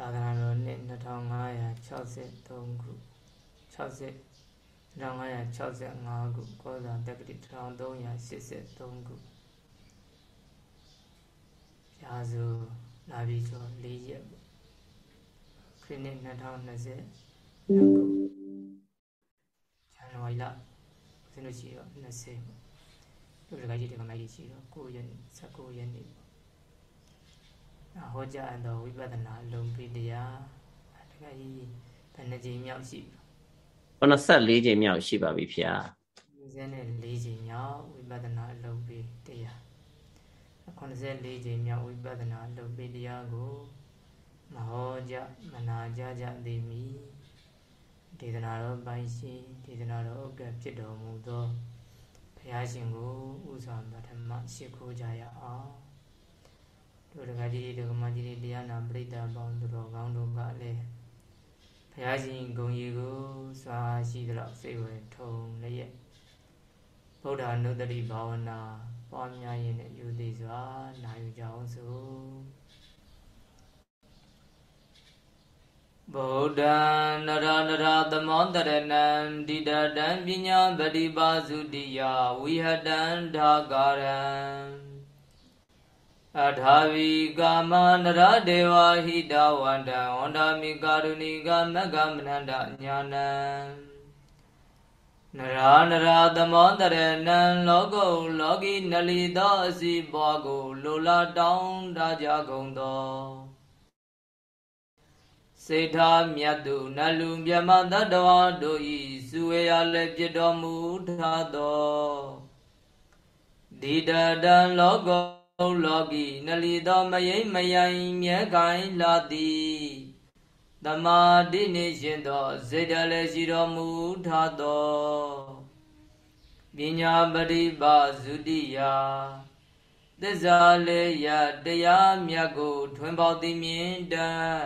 သာသနာတော်နှစ်2563ခု60 2565ခုကောဇာတက္ကတိ1383ခုရာဇူလာပြီကျော်၄ရက်ပေါ့ခရစ်နှစ်2020ခုဇန်နဝါရီလဦးဇင်းတို့ရှိတော့20ပေါ့တို့တကကြီးတကမကြီးရှိတော့9ရက်19ရက်နေ့ ဟောကြားအပ်သောဝိပဿနာလုံပိတရားတကကြီးဘယ်နှကြိမ်မြောက်ရှိပြီ84ကြိမ်မြောက်ရှိပါပြီဖေ။94ကြိမ်မြောက်ဝိပဿနာလုံပိတရား84ကြိမ်မြောက်ဝိပဿနာလုံပိတရားကိုမဟောကြမနာကြကြသည်မီဒေသနာတော်ပိုင်းရှင်ဒေသနာတော်ဥက္ကဖြစ်တော်မူသောဘုရားရှင်ကိုဥစွာပထမရှိခိုးကြရအောင် တို့တကကြီးဒကမကြီးတွေတရားနာပရိသတ်ပေါင်းသူတော်ကောင်းတို့ကလည်းဘုရားရှင်ဂုံရီကိုစွာရှိသလောက်စိတ်ဝင်ထုံလျက်ဗုဒ္ဓနုတ္တိဘာဝနာပွားများရင်နဲ့ယူသည်စွာနာယူကြအောင်စို့ဗုဒ္ဓံနရနရသမောတရဏံဒိဋ္ဌတံပညာပฏิပါစုတိယဝိဟတံဓာကာရံ အထာဝီကာမနရဒေဝဟိတဝန္တံဝန္တာမိကာရုဏိကမဂ္ဂမနန္တညာနံနရာနရာသမောတရဏံလောကုလောကီနလီသောအစီပွားကိုလိုလာတောင်းတကြကုန်သောစေထာမြတ်သူနလူမြမတတဝါတို့ဤစုဝေရလည်းပြတော်မူထသောဒီတတံလောကော လောကီနလီသောမယိမ့်မယိုင်မြဲကိုင်လာသည်တမာတိနေရှင်သောစေတလည်းရှိတော်မူထသောပညာပရိပါဇုတိယသစ္စာလေးရတရားမြတ်ကိုထွင်ပေါသည်မြင်တတ်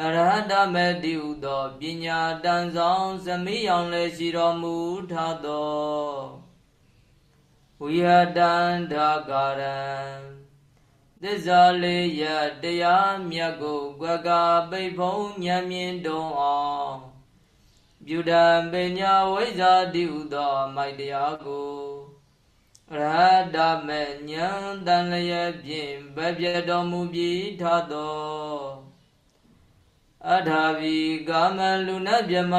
အရဟတမေတိဟုသောပညာတန်ဆောင်သမိအောင်လည်းရှိတော်မူထသော ဝိဟတန္ဓကာရံသစ္စာလေးရတရားမြတ်ကိုကွက်ကပိတ်ဖုံးဉာဏ်မြင်တုံအောင်ပြုတံပညာဝိဇ္ဇာတိဟုသောမိုက်တရားကိုရဟတမေဉာဏ်တန်လျက်ဖြင့်ဗပြတော်မူပြီးထသော အထာဝီကာမလူနတ်မြမ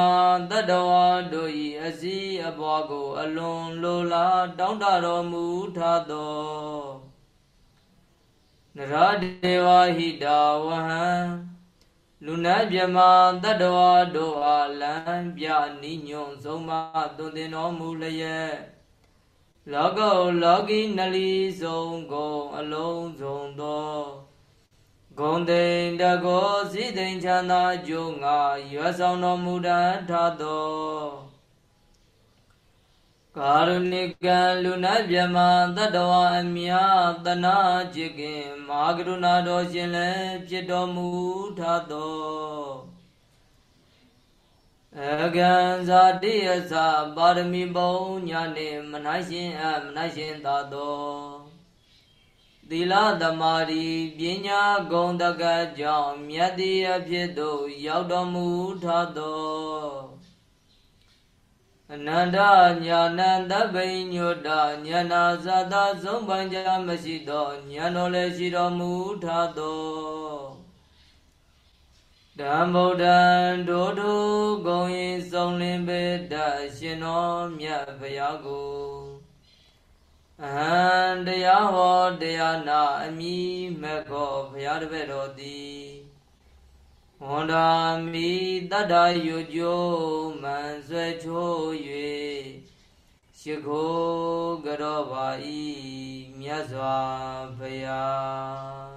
တတဝါတို့၏အစည်းအပွားကိုအလွန်လိုလားတောင်းတတော်မူထသောနရဒေဝဟိတာဝဟံလူနတ်မြမတတဝါတို့အားလံပြနိညွန်ဆုံးမသွန်သင်တော်မူလျက်လောကောလောကီနလီဆုံးကုန်အလုံးစုံသော ဂုံတိန်တကောစိတိန်ချမ်းသာကျိုးငါရွယ်ဆောင်တော်မူတတ်သောကာရုဏိကံလူနာမြမတတဝအမြတနာจิตခင်မဟာကရုဏာတော်ရှင်လည်းဖြစ်တော်မူထသောအကံဇာတိယသပါရမီပုံညာနှင့်မနိုင်ရှင်အမနိုင်ရှင်သာသော သီလသမာဓိပညာဂုဏ်တကကြောင့်မြတ်တိအဖြစ်သို့ရောက်တော်မူထသောအနန္တညာဏတပိညုတညာနာဇာတဆုံးပိုင်းကြမရှိသောညာတော်လည်းရှိတော်မူထသောဓမ္ဗုဒ္ဓံဒုဒုဂုံရင်စုံလင်ပေတရှင်တော်မြတ်ဘုရားကို အဟံတရားဟောတရားနာအမိမကောဘုရားတပည့်တော်သည်ဝန္ဒာမိတတ္တယုကျိုးမန်ဆွဲချိုး၍ရှိခိုးကြောပါဤမြတ်စွာဘုရား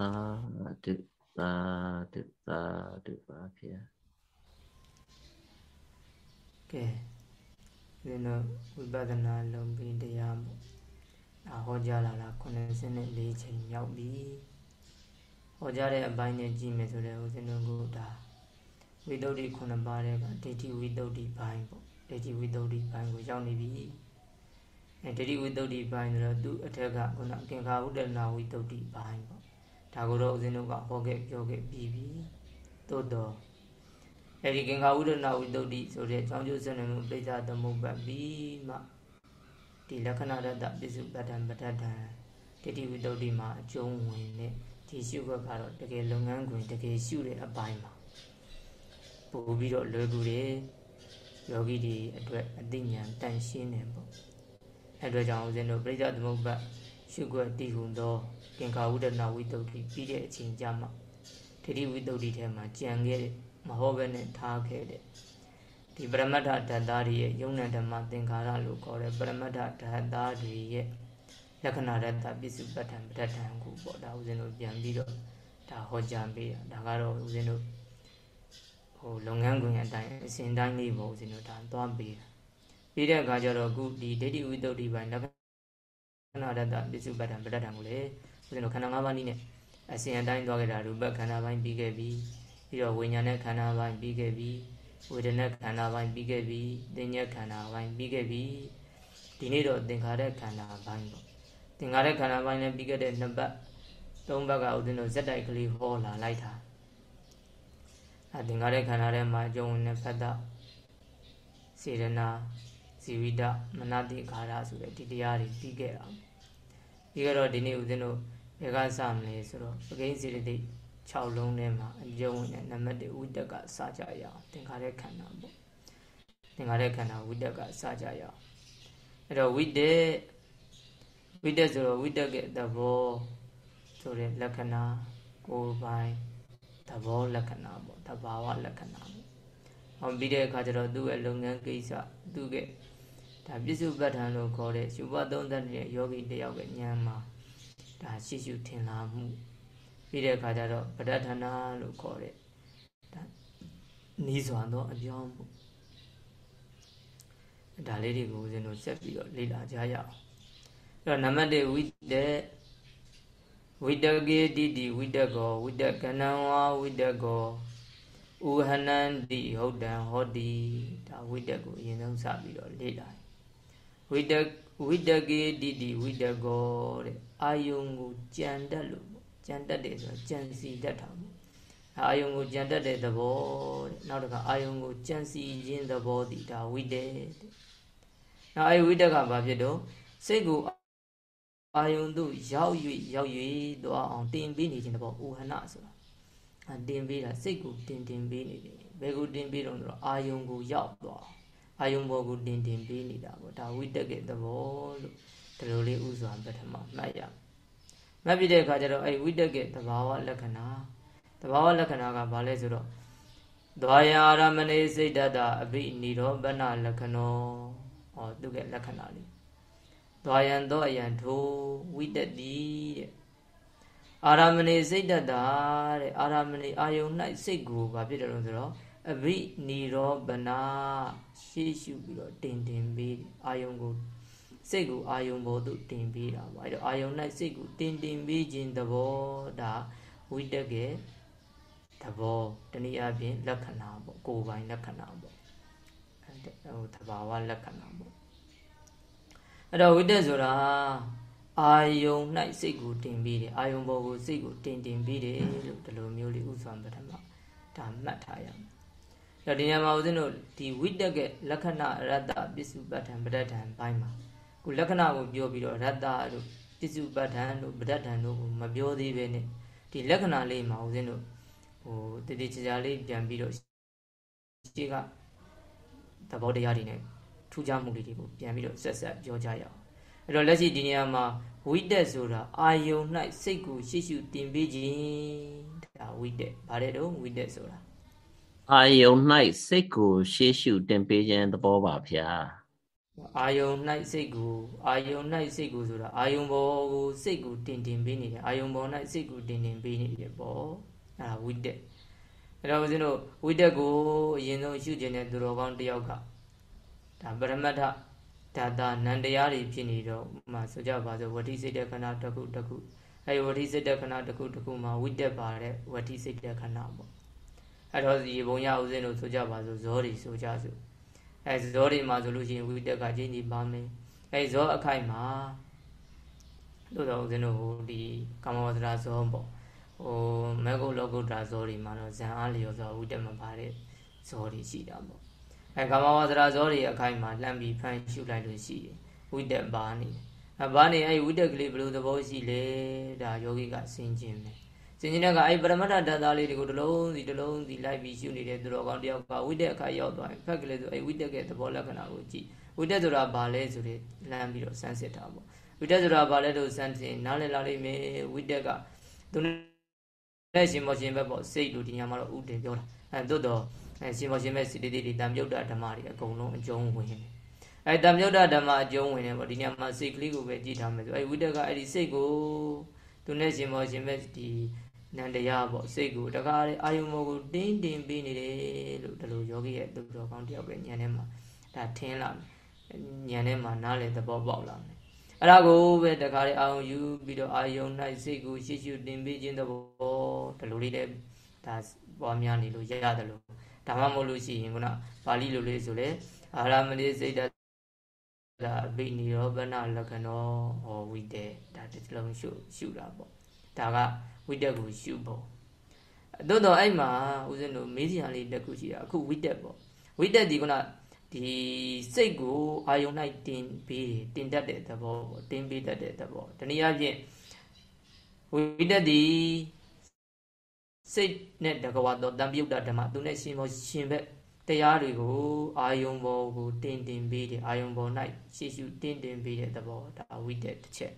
သာဓုသာဓုသာဓုပါဗျာကဲဒီတော့ဝိပဿနာလုံးပြီးတရားပေါ့ဒါဟောကြားလာတာ94ချိန်မြောက်ပြီဟောကြားတဲ့အပိုင်းနဲ့ကြည့်မယ်ဆိုတော့ဦးဇင်းတို့ကဒါဝိတ္တုခုနှစ်ပါးတဲ့ကဒိဋ္ဌိဝိတ္တုဘိုင်းပေါ့ဒိဋ္ဌိဝိတ္တုဘိုင်းကိုရောက်နေပြီအဲဒိဋ္ဌိဝိတ္တုဘိုင်းဆိုတော့သူ့အထက်ကခုနကင်္ခာဥဒ္ဒနာဝိတ္တုဘိုင်းပေါ့ ဒါကိုတော့ဦးဇင်းတို့ကဟောခဲ့ပြောခဲ့ပြီးပြီသို့တော့အဲဒီကင်္ခာဥဒ္ဒနာဝိတ္တုဆိုတဲ့အကြောင်းကျိုးဆက်နေမှုပိဋကသမုပ္ပတ်ပြီးမှဒီလက္ခဏာတ္တပစ္စုပ္ပတ္တံပဋ္ဌတံဒိဋ္ဌိဝိတ္တုမှာအကျုံးဝင်တဲ့ဒီရှုခွက်ကတော့တကယ်လုပ်ငန်းခွင်တကယ်ရှုတဲ့အပိုင်းပါပို့ပြီးတော့လွယ်ကူတယ်ယောဂီတွေအတွက်အသိဉာဏ်တန်ရှင်းတယ်ပေါ့အဲအတွက်ကြောင့်ဦးဇင်းတို့ပြိဿသမုပ္ပါ ရှုခွက်တည်ဟုသောကင်္ကာဝုဒနာဝိတုဒ္ဓိပြီးတဲ့အချိန်ကြမှာဒိဋ္ဌိဝိတုဒ္ဓိထဲမှာကြံခဲ့တဲ့မဟုတ်ဘဲနဲ့ထားခဲ့တဲ့ဒီပရမတ္ထဓာတ်သားတွေရဲ့ယုံ nant ဓမ္မသင်္ခါရလို့ခေါ်တဲ့ပရမတ္ထဓာတ်သားတွေရဲ့လက္ခဏာရတ္တပစ္စုပ္ပတ္ထံပဋ္ဌာန်ကိုပေါ့ဒါဦးဇင်းတို့ပြန်ပြီးတော့ဒါဟောကြားပေးတာဒါကတော့ဦးဇင်းတို့ဟိုလုပ်ငန်းခွင်အတိုင်းအစဉ်တိုင်းလေးပေါ့ဦးဇင်းတို့ဒါသွားပေးတာပြီးတဲ့အခါကျတော့အခုဒီဒိဋ္ဌိဝိတ္တုဒီပိုင်းလက္ခ ဏာရတ္တပစ္စုပ္ပတ္ထံပဋ္ဌာန်ကိုလေဦးဇင်းတို့ခန္ဓာ၅ပါးနည်းနဲ့အစဉ်အတိုင်းသွားခဲ့တာရူပခန္ဓာပိုင်းပြီးခဲ့ပြီပြီးတော့ဝိညာဉ်နဲ့ခန္ဓာပိုင်းပြီးခဲ့ပြီဝေဒနာခန္ဓာပိုင်းပြီးခဲ့ပြီသင်္ညက်ခန္ဓာပိုင်းပြီးခဲ့ပြီဒီနေ့တော့သင်္ခါရခန္ဓာပိုင်းပေါ့သင်္ခါရခန္ဓာပိုင်းလည်းပြီးခဲ့တဲ့နှစ်ပတ်သုံးပတ်ကဥဒင်းတို့ဇက်တိုက်ကလေးဟောလာလိုက်တာအဲသင်္ခါရခန္ဓာထဲမှာအကျုံးဝင်တဲ့ဖတ်တာစေရနာ ဇီဝိတမနတိခါရဆိုတဲ့ဒီတရားတွေပြီးခဲ့တာပြီးကြတော့ဒီနေ့ဥဒင်းတို့ဘယ်ကစမလဲဆိုတော့ပကိန်းစေတသိက်6လုံးထဲမှာအကျုံးဝင်တဲ့နံပါတ်1ဝိတက်ကစကြရအောင်သင်္ခါရခန္ဓာပေါ့သင်္ခါရခန္ဓာဝိတက်ကစကြရအောင်အဲ့တော့ဝိတက်ဝိတက်ဆိုတော့ဝိတက်ကသဘောဆိုတဲ့လက္ခဏာကိုယ်ပိုင်သဘောလက္ခဏာပေါ့တဘာဝလက္ခဏာပေါ့ဟောပြီးတဲ့အခါကျတော့သူ့ရဲ့လုပ်ငန်းကိစ္စသူ့ရဲ့ ဒါပြစ္စုပ္ပတ္ထံလို့ခေါ်တဲ့ရှုဘသုံးသက်တဲ့ယောဂီတယောက်ရဲ့ဉာဏ်မှာဒါရှိရှုထင်လာမှုပြီးတဲ့အခါကျတော့ပဋ္ဌာနာလို့ခေါ်တဲ့ဒါနီးစွာသောအပြောင်းမှုဒါလေးတွေကိုဦးဇင်းတို့ဆက်ပြီးတော့လေ့လာကြရအောင်အဲ့တော့နံပါတ်1ဝိတက်ဝိတကေတိတိဝိတကောဝိတကနံဝါဝိတကောဥဟနန္တိဟုတ်တံဟောတိဒါဝိတက်ကိုအရင်ဆုံးစပြီးတော့လေ့လာ ဝိတဝိတကေတိတိဝိတကောတဲ့အာယုံကိုကြံတတ်လို့ကြံတတ်တယ်ဆိုတော့ကြံစီတတ်တာပေါ့အာယုံကိုကြံတတ်တဲ့သဘောတဲ့နောက်တစ်ခါအာယုံကိုကြံစီခြင်းသဘောတည်ဒါဝိတက်တဲ့နောက်အဲဝိတက်ကဘာဖြစ်တော့စိတ်ကိုအာယုံတို့ရောက်၍ရောက်၍သွားအောင်တင်ပေးနေခြင်းတဘောဥဟနာဆိုတာအတင်ပေးတာစိတ်ကိုတင်တင်ပေးနေတယ်ဘယ်ကိုတင်ပေးတော့ဆိုတော့အာယုံကိုရောက်သွား အာယုံဘောကိုတင်တင်ပေးနေတာပေါ့ဒါဝိတက်ကသဘောလို့ဒီလိုလေးဥစွာပထမမှတ်ရမှတ်ပြီးတဲ့အခါကျတော့အဲဝိတက်ကသဘာဝလက္ခဏာသဘာဝလက္ခဏာကဘာလဲဆိုတော့ဒွာယအာရမဏေစိတ်တတအဘိနိရောပနလက္ခဏောဟောသူကလက္ခဏာလေးသွားယံသောအယံထိုဝိတ္တိတဲ့အာရမဏေစိတ်တတတဲ့အာရမဏေအာယုန်၌စိတ်ကိုဘာဖြစ်တယ်လို့ဆိုတော့ အဘိနိရောပနာရှေ့ရှုပြီးတော့တင်တင်ပြီးအာယုန်ကိုစိတ်ကိုအာယုန်ဘောသို့တင်ပြီးတာပါအဲ့တော့အာယုန်၌စိတ်ကိုတင်တင်ပြီးခြင်းသဘောဒါဝိတ္တကေသဘောတနည်းအားဖြင့်လက္ခဏာပေါ့ကိုယ်ပိုင်လက္ခဏာပေါ့ဟိုသဘာဝလက္ခဏာပေါ့အဲ့တော့ဝိတက်ဆိုတာအာယုံ၌စိတ်ကိုတင်ပြီးတယ်အာယုံဘောကိုစိတ်ကိုတင်တင်ပြီးတယ်လို့ဒီလိုမျိုးလေးဥစွာပထမဒါမှတ်ထားရမယ်။ အဲ့ဒီညမှာဦးဇင်းတို့ဒီဝိတက်ကလက္ခဏာရတ္တပစ္စုပ္ပတ္ထံပဋ္ဌာန်ဘိုင်းမှာခုလက္ခဏာကိုပြောပြီးတော့ရတ္တတို့ပစ္စုပ္ပတ္ထံတို့ပဋ္ဌာန်တို့ကိုမပြောသေးပဲနဲ့ဒီလက္ခဏာလေးမှာဦးဇင်းတို့ဟိုတတိချာချာလေးပြန်ပြီးတော့ရှေ့ကသဘောတရားတွေနဲ့ထူးခြားမှုလေးတွေကိုပြန်ပြီးတော့ဆက်ဆက်ပြောကြရအောင်အဲ့တော့လက်ရှိဒီနေရာမှာဝိတက်ဆိုတာအာယုံ၌စိတ်ကိုရှိရှုတင်ပေးခြင်းဒါဝိတက်ဗါတဲ့တော့ဝိတက်ဆိုတာ အာယုံ၌စိတ်ကိုရှေ့ရှုတင်ပေးခြင်းသဘောပါဗျာအာယုံ၌စိတ်ကိုအာယုံ၌စိတ်ကိုဆိုတာအာယုံဘောကိုစိတ်ကိုတင်တင်ပေးနေတယ်အာယုံဘော၌စိတ်ကိုတင်တင်ပေးနေတယ်ပေါ့အဲ့ဒါဝိတက်အဲ့တော့ဦးဇင်းတို့ဝိတက်ကိုအရင်ဆုံးရှုခြင်းတဲ့သူတော်ကောင်းတယောက်ကဒါပရမတ္ထဒါတာနန္တရားတွေဖြစ်နေတော့မှဆိုကြပါစို့ဝတိစိတ်တခဏတစ်ခုတစ်ခုအဲဒီဝတိစိတ်တခဏတစ်ခုတစ်ခုမှာဝိတက်ပါတဲ့ဝတိစိတ်တခဏပေါ့ အဲ့တော့ဒီဘုံရဥစဉ်တို့ဆိုကြပါစို့ဇောတွေဆိုကြစို့အဲဇောတွေမှာဆိုလို့ရှိရင်ဝိတက်ကကျင်းကြီးပါမယ်အဲဇောအခိုက်မှာတို့တော်ဥစဉ်တို့ဟိုဒီကာမဝဇ္ဇရာဇောပေါ့ဟိုမေဂုလောကုတ္တရာဇောတွေမှာတော့ဇံအားလျော်ဆိုဝိတက်မပါတဲ့ဇောတွေရှိတာပေါ့အဲကာမဝဇ္ဇရာဇောတွေအခိုက်မှာလှမ်းပြီးဖန်ရှုလိုက်လို့ရှိရင်ဝိတက်ပါနေတယ်အဘာနေအဲ့ဝိတက်ကလေးဘယ်လိုသဘောရှိလဲဒါယောဂီကဆင်ခြင်တယ် ဆင်ခြင်တဲ့ကအဲ့ပရမတ္ထဓာတ်သားလေးတွေကိုတစ်လုံးစီတစ်လုံးစီလိုက်ပြီးရှုနေတဲ့သူတော်ကောင်းတယောက်ကဝိတက်အခါရောက်သွားရင်ဖက်ကလေးဆိုအဲ့ဝိတက်ကသဘောလက္ခဏာကိုကြည့်ဝိတက်ဆိုတာဘာလဲဆိုတဲ့လမ်းပြီးတော့စမ်းစစ်တာပေါ့ဝိတက်ဆိုတာဘာလဲလို့စမ်းစစ်နားလည်လာလိမ့်မယ်ဝိတက်ကသူနဲ့ရှင်မောရှင်ဘက်ပေါ့စိတ်လို့ဒီညမှာတော့ဥတည်ပြောတာအဲတို့တော့အဲရှင်မောရှင်ဘက်စိတ္တိတိတံမြုပ်တာဓမ္မတွေအကုန်လုံးအကျုံးဝင်တယ်အဲတံမြုပ်တာဓမ္မအကျုံးဝင်တယ်ပေါ့ဒီညမှာစိတ်ကလေးကိုပဲကြည့်ထားမယ်ဆိုအဲဝိတက်ကအဲ့ဒီစိတ်ကိုသူနဲ့ရှင်မောရှင်ဘက်ဒီ နန္တရားပေါ့စိတ်ကိုတကားလေအာယုံမောကိုတင်းတင်းပေးနေတယ်လို့ဒီလိုယောဂီရဲ့သူတော်ကောင်းတယောက်ပဲညံထဲမှာဒါထင်းလာညံထဲမှာနားလေသဘောပေါက်လာမယ်အဲ့ဒါကိုပဲတခါလေအာယုံယူပြီးတော့အာယုံ၌စိတ်ကိုရှေ့ရှုတင်ပေးခြင်းသဘောဒီလိုလေးလည်းဒါပွားများနေလို့ရတယ်လို့ဒါမှမဟုတ်လို့ရှိရင်ခုနပါဠိလိုလေးဆိုလေအာရမလေးစိတ်ဒါအဘိနိရောပနလက္ခဏောဟောဝိတေဒါတစ်လုံးရှုရှုတာပေါ့ ဒါကဝိတက်ကိုရှုဖို့သို့တော့အဲ့မှာဦးဇင်းတို့မေးစရာလေးတစ်ခုရှိတာအခုဝိတက်ပေါ့ဝိတက်ဒီကဒီစိတ်ကိုအာယုံ၌တင်ပေးတင်တတ်တဲ့သဘောပေါ့တင်ပေးတတ်တဲ့သဘောတနည်းအားဖြင့်ဝိတက်ဒီစိတ်နဲ့တကဝတော်တံပြုတ်တာဓမ္မသူနဲ့ရှင်မောရှင်ဘက်တရားတွေကိုအာယုံဘောကိုတင်တင်ပေးတယ်အာယုံဘော၌ရှေ့ရှုတင်တင်ပေးတဲ့သဘောဒါဝိတက်တစ်ချက်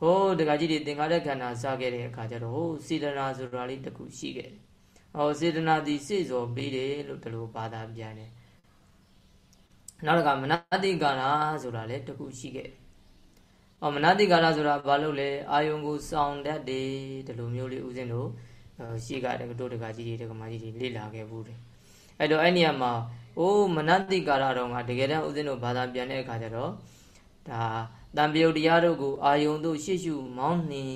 ဟိုးတကကြီးတွေသင်္ကားတဲ့ခန္ဓာစခဲ့တဲ့အခါကျတော့ဟိုစေတနာဆိုတာလေးတစ်ခုရှိခဲ့တယ်။ဟောစေတနာဒီစိတ်စောပေးတယ်လို့ဒီလိုဘာသာပြန်တယ်။နောက်တစ်ခါမနတိကာရဆိုတာလည်းတစ်ခုရှိခဲ့တယ်။ဟောမနတိကာရဆိုတာဘာလို့လဲအာယုံကိုစောင့်တတ်တယ်ဒီလိုမျိုးလေးဥစဉ်တို့ရှိကြတယ်တို့တကကြီးတွေတကမာကြီးတွေလေ့လာခဲ့ဘူးတယ်။အဲ့တော့အဲ့နေရာမှာအိုးမနတိကာရတော့ကတကယ်တမ်းဥစဉ်တို့ဘာသာပြန်တဲ့အခါကျတော့ဒါ တံပြုတ်တရားတို့ကိုအာယုံတို့ရှေ့ရှုမောင်းနှင်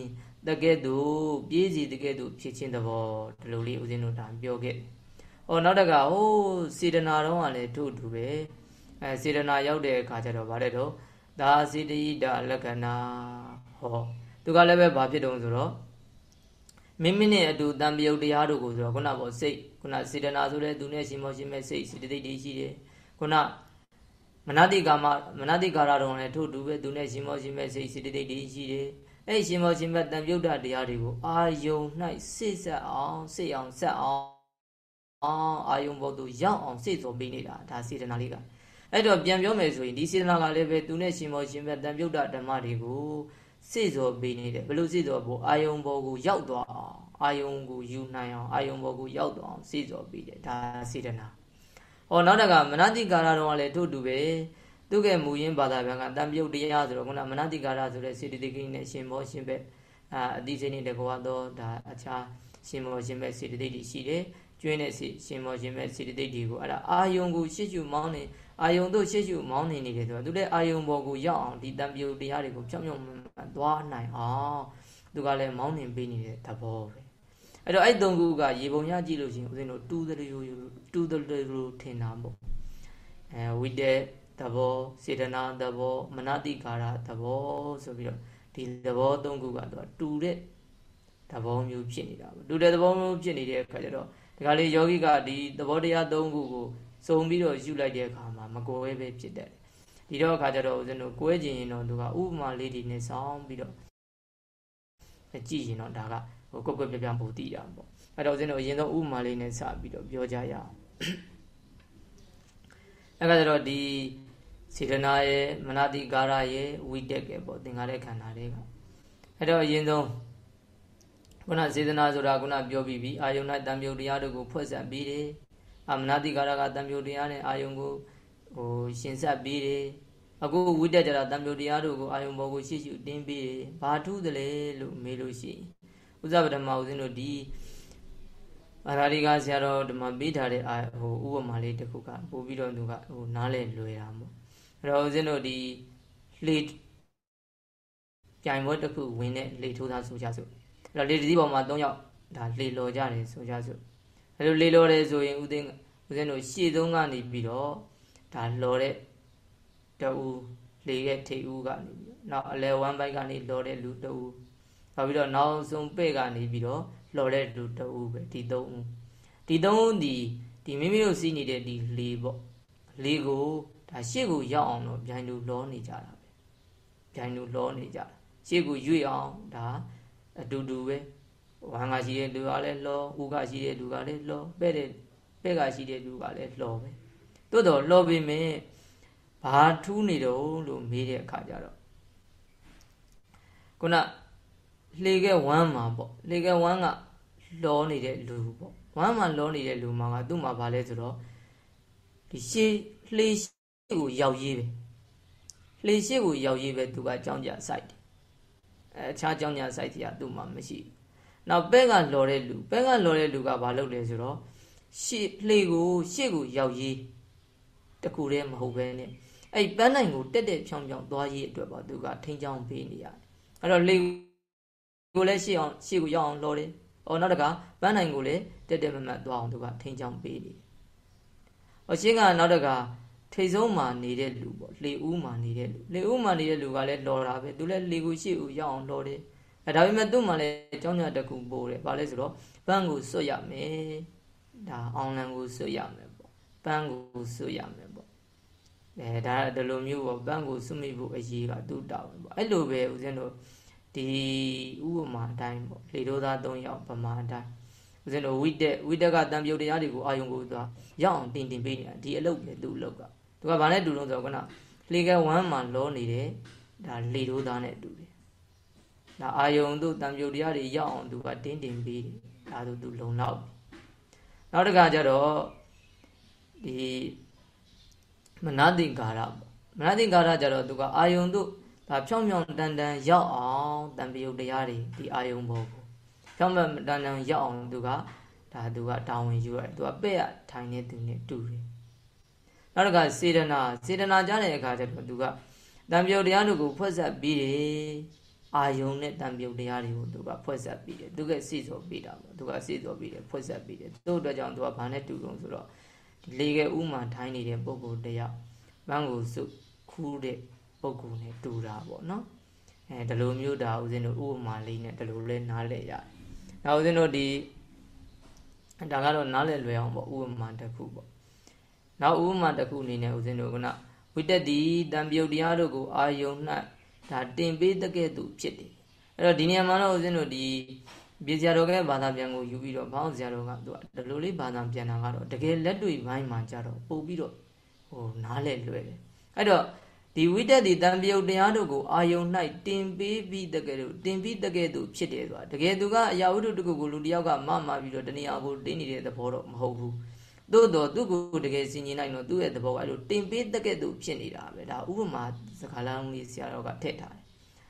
တကဲ့သို့ပြေးစီတကဲ့သို့ဖြစ်ခြင်းသဘောဒီလိုလေးဦးဇင်းတို့ဒါပြောခဲ့။အော်နောက်တကဟိုးစေတနာတော့ကလည်းတို့တူပဲ။အဲစေတနာရောက်တဲ့အခါကျတော့ဗါတဲ့တော့ဒါစေတယိတလက္ခဏာဟောသူကလည်းပဲဘာဖြစ်တုံးဆိုတော့မိမိနဲ့အတူတံပြုတ်တရားတို့ကိုဆိုတော့ခုနပေါ့စိတ်ခုနစေတနာဆိုတဲ့သူနဲ့ရှင်မောရှင်မဲ့စိတ်စေတသိက်တွေရှိတယ်။ခုန မနတိကာမမနတိကာရတော်လည်းထို့တူပဲသူနဲ့ရှင်မောရှင်မဲ့စိတ်စိတ္တိတွေရှိတယ်အဲ့ရှင်မောရှင်မဲ့တန်ပြုတ်တာတရားတွေကိုအာယုံ၌စိတ်ဆက်အောင်စိတ်အောင်ဆက်အောင်အာယုံဘောသူရောက်အောင်စိတ်စောပေးနေတာဒါစေတနာလေးကအဲ့တော့ပြန်ပြောမယ်ဆိုရင်ဒီစေတနာကလည်းပဲသူနဲ့ရှင်မောရှင်မဲ့တန်ပြုတ်တာဓမ္မတွေကိုစိတ်စောပေးနေတယ်ဘယ်လိုစိတ်စောဖို့အာယုံဘောကိုရောက်သွားအောင်အာယုံကိုယူနိုင်အောင်အာယုံဘောကိုရောက်သွားအောင်စိတ်စောပေးတယ်ဒါစေတနာ ဟောနောက်တကမနတိကာရတော့လည်းထို့တူပဲသူကမူရင်းဘာသာပြန်ကတံပြုတ်တရားဆိုတော့ခုနမနတိကာရဆိုတဲ့စေတသိက်နဲ့ရှင်မောရှင်ဘက်အာအတိစိတ်နဲ့တကွာတော့ဒါအခြားရှင်မောရှင်ဘက်စေတသိက်တွေရှိတယ်ကျွင်းတဲ့စေရှင်မောရှင်ဘက်စေတသိက်တွေကိုအဲ့ဒါအာယုံကိုရှစ်ရှုမောင်းနေအာယုံတို့ရှစ်ရှုမောင်းနေနေတယ်ဆိုတော့သူလည်းအာယုံဘောကိုရောက်အောင်ဒီတံပြုတ်တရားတွေကိုဖြောင်းဖြောင်းသွားနိုင်အောင်သူကလည်းမောင်းနေပေးနေတဲ့သဘောပဲအဲ့တော့အဲ့သုံးခုကရေပုံရကြည့်လို့ရှိရင်ဦးဇင်းတို့တူးတယ်လို့တူး တယ်လို့ထင်တာပေါ့အဲဝိတေသဘောစေတနာသဘောမနတိကာရသဘောဆိုပြီးတော့ဒီသဘောသုံးခုကတော့တူတဲ့သဘောမျိုးဖြစ်နေတာပေါ့တူတဲ့သဘောမျိုးဖြစ်နေတဲ့အခါကျတော့ဒီကလေးယောဂိကဒီသဘောတရားသုံးခုကိုစုံပြီးတော့ယူလိုက်တဲ့အခါမှာမကွဲပဲဖြစ်တတ်တယ်ဒီတော့အခါကျတော့ဦးဇင်းတို့ကွဲခြင်းရင်တော့သူကဥပမာလေးတွေနဲ့ဆောင်းပြီးတော့ကြည့်ရင်တော့ဒါကဟိုကွက်ကွက်ပြပြပို့တည်ရမှာပေါ့အဲ့တော့ဦးဇင်းတို့အရင်ဆုံးဥပမာလေးနဲ့စပြီးတော့ပြောကြရအောင် အဲ့ကကြတော့ဒီစေတနာရဲ့မနတိကာရရဲ့ဝိတက်ကပေါ့သင်္ကားတဲ့ခန္ဓာတွေကအဲ့တော့အရင်ဆုံးခုနစေတနာဆိုတာခုနပြောပြီးပြီအာယုန်နဲ့တံပြုတ်တရားတို့ကိုဖွဲ့ဆက်ပြီးတယ်အမနတိကာရကတံပြုတ်တရားနဲ့အာယုန်ကိုဟိုရှင်ဆက်ပြီးတယ်အခုဝိတက်ကြတာတံပြုတ်တရားတို့ကိုအာယုန်ဘောကိုရှေ့ရှုတင်းပြီးတယ်ဘာထူးတယ်လဲလို့မေးလို့ရှိရင်ဥဇဗဓမ္မဦးဇင်းတို့ဒီ အာရာဒီကဆရာတော်ဓမ္မပေးထားတဲ့အာဟိုဥပမာလေးတစ်ခုကပို့ပြီးတော့သူကဟိုနားလဲလွယ်တာမို့အဲ့တော့ဦးဇင်းတို့ဒီလေပြိုင်ပွဲတစ်ခုဝင်တဲ့လေထိုးသားဆိုကြစို့အဲ့တော့လေဒီပေါ်မှာ၃ယောက်ဒါလေလော်ကြတယ်ဆိုကြစို့အဲလိုလေလောတယ်ဆိုရင်ဦးသိန်းဦးဇင်းတို့ရှေ့ဆုံးကနေပြီးတော့ဒါလောတဲ့တူလေရဲ့ထိပ်ဦးကနေပြီးနောက်အလဲဝမ်းဘိုက်ကနေလောတဲ့လူတူ နောက်ပြီးတော့နောက်ဆုံးပဲ့ကနေပြီးတော့လောတဲ့လူတူပဲဒီသုံးဦးဒီသုံးဦးဒီဒီမိမိတို့စီးနေတဲ့ဒီလေပေါ့လေကိုဒါရှေ့ကိုရောက်အောင်တော့ဗျိုင်းလူလောနေကြတာပဲဗျိုင်းလူလောနေကြတာရှေ့ကိုရွေ့အောင်ဒါအတူတူပဲဝမ်းကရှိတဲ့လူကလည်းလောဥကရှိတဲ့လူကလည်းလောပဲ့တဲ့ပဲ့ကရှိတဲ့လူကလည်းလောပဲတိုးတော့လောပြီမင်းဘာထူးနေတော့လို့မေးတဲ့အခါကျတော့ခုန လှေကဝမ်းမှာပေါ့လှေကဝမ်းကလောနေတဲ့လူပေါ့ဝမ်းမှာလောနေတဲ့လူမှာကသူ့မှာဘာလဲဆိုတော့ဒီရှေးလှေရှေးကိုရောက်ရေးပဲလှေရှေးကိုရောက်ရေးပဲသူကကြောင်းကြစိုက်တယ်အဲအခြားကြောင်းကြစိုက်ကြီးကသူ့မှာမရှိဘူးနောက်ပဲကလော်တဲ့လူပဲကလော်တဲ့လူကဘာလုပ်လဲဆိုတော့ရှေ့လှေကိုရှေ့ကိုရောက်ရေးတကူတည်းမဟုတ်ပဲနဲ့အဲ့ပန်းနိုင်ကိုတက်တက်ဖြောင်းဖြောင်းသွားရေးအတွက်ပါသူကထိန်းချောင်းပေးနေရတယ်အဲ့တော့လှေ ကိုလည်းရှေ့အောင်ရှေ့ကိုရောက်အောင်လော်တယ်အော်နောက်တကပန်းနိုင်ကိုလည်းတက်တက်မမတ်သွားအောင်သူကထိန်းချောင်းပေးနေတယ်။အော်ရှင်းကနောက်တကထိတ်ဆုံးမှာနေတဲ့လူပေါ့လေဦးမှာနေတဲ့လူလေဦးမှာနေတဲ့လူကလည်းလော်တာပဲသူလည်းလေကိုရှေ့ကိုရောက်အောင်လော်တယ်။အဲဒါပေမဲ့သူ့မှာလည်းအကြောင်းညာတစ်ခုပို့တယ်။ဘာလဲဆိုတော့ပန်းကိုစွတ်ရမယ်။ဒါအောင်လံကိုစွတ်ရမယ်ပေါ့။ပန်းကိုစွတ်ရမယ်ပေါ့။အဲဒါဒီလိုမျိုးပေါ့ပန်းကိုစွတ်မိဖို့အရေးကသူ့တောင်းပေါ့။အဲ့လိုပဲဦးဇင်းတို့ ဒီဥပမာအတိုင်းပေါ့လေတို့သား၃ယောက်ပမာအတိုင်းဦးဇင်းတို့ဝိတက်ဝိတက်ကတံပြုတ်တရားတွေကိုအာယုံကိုသွားရအောင်တင်တင်ပေးနေတာဒီအလုပ်ပဲသူ့အလုပ်ကသူကဘာနဲ့တူလို့ဆိုတော့ကနလေကဝမ်းမှာလောနေတယ်ဒါလေတို့သားနဲ့တူတယ်ဒါအာယုံတို့တံပြုတ်တရားတွေရအောင်သူကတင်းတင်ပေးတယ်ဒါဆိုသူလုံလောက်နောက်တစ်ခါကျတော့ဒီမနတိကာရပေါ့မနတိကာရကျတော့သူကအာယုံတို့ ဒါဖြောင်းဖြောင်းတန်တန်ရောက်အောင်တံပြုတ်တရားတွေဒီအာယုံဘောကိုဖြောင်းဖြောင်းတန်တန်ရောက်အောင်သူကဒါသူကတာဝန်ယူရတယ်သူကပဲ့ရထိုင်နေသူနဲ့တူတယ်နောက်တစ်ခါစေတနာစေတနာကြားတဲ့အခါကျတော့သူကတံပြုတ်တရားတို့ကိုဖွက်ဆက်ပြီးတယ်အာယုံနဲ့တံပြုတ်တရားတွေကိုသူကဖွက်ဆက်ပြီးတယ်သူကစိစောပြီးတာပေါ့သူကစိစောပြီးတယ်ဖွက်ဆက်ပြီးတယ်သူ့အတွက်ကြောင့်သူကဘာနဲ့တူတုံးဆိုတော့ဒီလေကဥမှန်ထိုင်းနေတဲ့ပုံကိုတရားဘန်းကိုစုခူးတဲ့ ပုံကူနဲ့တူတာပေါ့နော်အဲဒီလိုမျိုးဒါဦးဇင်းတို့ဥပမာလေးနဲ့ဒီလိုလဲနားလည်ရတယ်။နောက်ဦးဇင်းတို့ဒီဒါကတော့နားလည်လွယ်အောင်ပေါ့ဥပမာတစ်ခုပေါ့။နောက်ဥပမာတစ်ခုအနေနဲ့ဦးဇင်းတို့ကဝိတက်ဒီတံပြုတ်တရားတို့ကိုအာယုံ၌ဒါတင်ပေးတဲ့ကဲ့သို့ဖြစ်တယ်။အဲ့တော့ဒီနေရာမှာတော့ဦးဇင်းတို့ဒီပြေစရာတော်ကဘာသာပြန်ကိုယူပြီးတော့ဘောင်းစရာတော်ကသူကဒီလိုလေးဘာသာပြန်တာကတော့တကယ်လက်တွေ့ဘိုင်းမှာကြတော့ပို့ပြီးတော့ဟိုနားလဲလွယ်တယ်။အဲ့တော့ ဒီဝိတက်ဒီတံပြုတ်တရားတို့ကိုအာယုံ၌တင်ပေးပြီးတကယ်လို့တင်ပြီးတကယ်သူဖြစ်တယ်ဆိုတာတကယ်သူကအရာဝတ္ထုတခုကိုလူတယောက်ကမမပြီးတော့တဏှာကိုတင်းနေတဲ့သဘောတော့မဟုတ်ဘူးသို့တော့သူ့ကိုတကယ်စင်ကျင်နိုင်တော့သူ့ရဲ့သဘောကအဲ့လိုတင်ပေးတကယ်သူဖြစ်နေတာပဲဒါဥပမာစကားလုံးလေးဆရာတော်ကထည့်ထားတယ်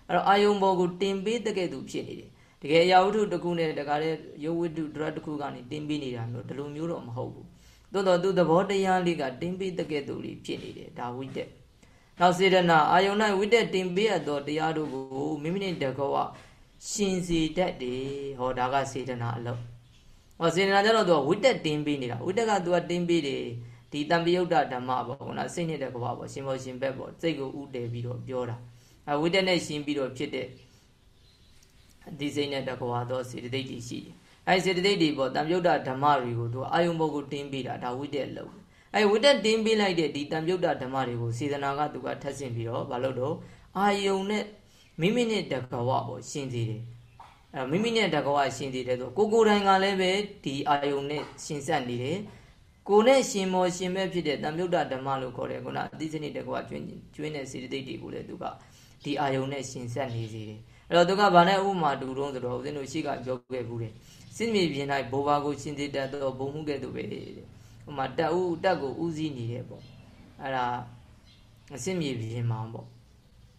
အဲ့တော့အာယုံဘောကိုတင်ပေးတကယ်သူဖြစ်နေတယ်တကယ်အရာဝတ္ထုတခုနဲ့တကားတဲ့ယောဝတ္ထုဒရတ်တခုကနေတင်ပေးနေတာမျိုးဒီလိုမျိုးတော့မဟုတ်ဘူးသို့တော့သူ့သဘောတရားလေးကတင်ပေးတကယ်သူလေးဖြစ်နေတယ်ဒါဝိတက် နောက်စေတနာအာယုန်၌ဝိတက်တင်ပေးရသောတရားတို့ကိုမိမိနဲ့တကောရှင်စီတတ်တယ်ဟောဒါကစေတနာအလုပ်ဟောစေတနာကျတော့သူကဝိတက်တင်ပေးနေတာဝိတက်ကသူကတင်ပေးတယ်ဒီတံပယုတ်တဓမ္မပေါ့ခုနစိတ်နဲ့တကောပေါ့ရှင်ဘောရှင်ဘက်ပေါ့စိတ်ကိုဥတည်ပြီးတော့ပြောတာအဲဝိတက်နဲ့ရှင်ပြီးတော့ဖြစ်တဲ့ဒီစိတ်နဲ့တကောတော့စေတသိက်တွေရှိတယ်အဲစေတသိက်တွေပေါ့တံပယုတ်တဓမ္မတွေကိုသူအာယုံဘောကိုတင်ပေးတာဒါဝိတက်လုပ် အဲဝိတက်တင်းပေးလိုက်တဲ့ဒီတံပြုတ်တာဓမ္မတွေကိုစေတနာကသူကထပ်ဆင့်ပြီးတော့မလုပ်တော့အာယုံနဲ့မိမိနဲ့တကဝပေါ့ရှင်းသေးတယ်အဲမိမိနဲ့တကဝရှင်းသေးတယ်ဆိုကိုကိုတိုင်ကလည်းပဲဒီအာယုံနဲ့ရှင်းဆက်နေတယ်ကိုနဲ့ရှင်မောရှင်မဲ့ဖြစ်တဲ့တံပြုတ်တာဓမ္မလို့ခေါ်တယ်ခုနအသိစနစ်တကွာကျွင်းကျွင်းတဲ့စေတသိက်တွေကိုလည်းသူကဒီအာယုံနဲ့ရှင်ဆက်နေစေတယ်အဲ့တော့သူကဘာနဲ့ဥမာတူတုံးဆိုတော့ဦးဇင်းတို့ရှိကပြောခဲ့ဘူးတယ်စစ်မြေပြင်၌ဘိုးဘာကိုရှင်သေးတတ်သောဘုံမှုကဲ့သို့ပဲတဲ့ ဟိုမှာတက်ဦးတက်ကိုဦးစီးနေတယ်ပေါ့အဲ့ဒါအစစ်မြေပြင်မှာပေါ့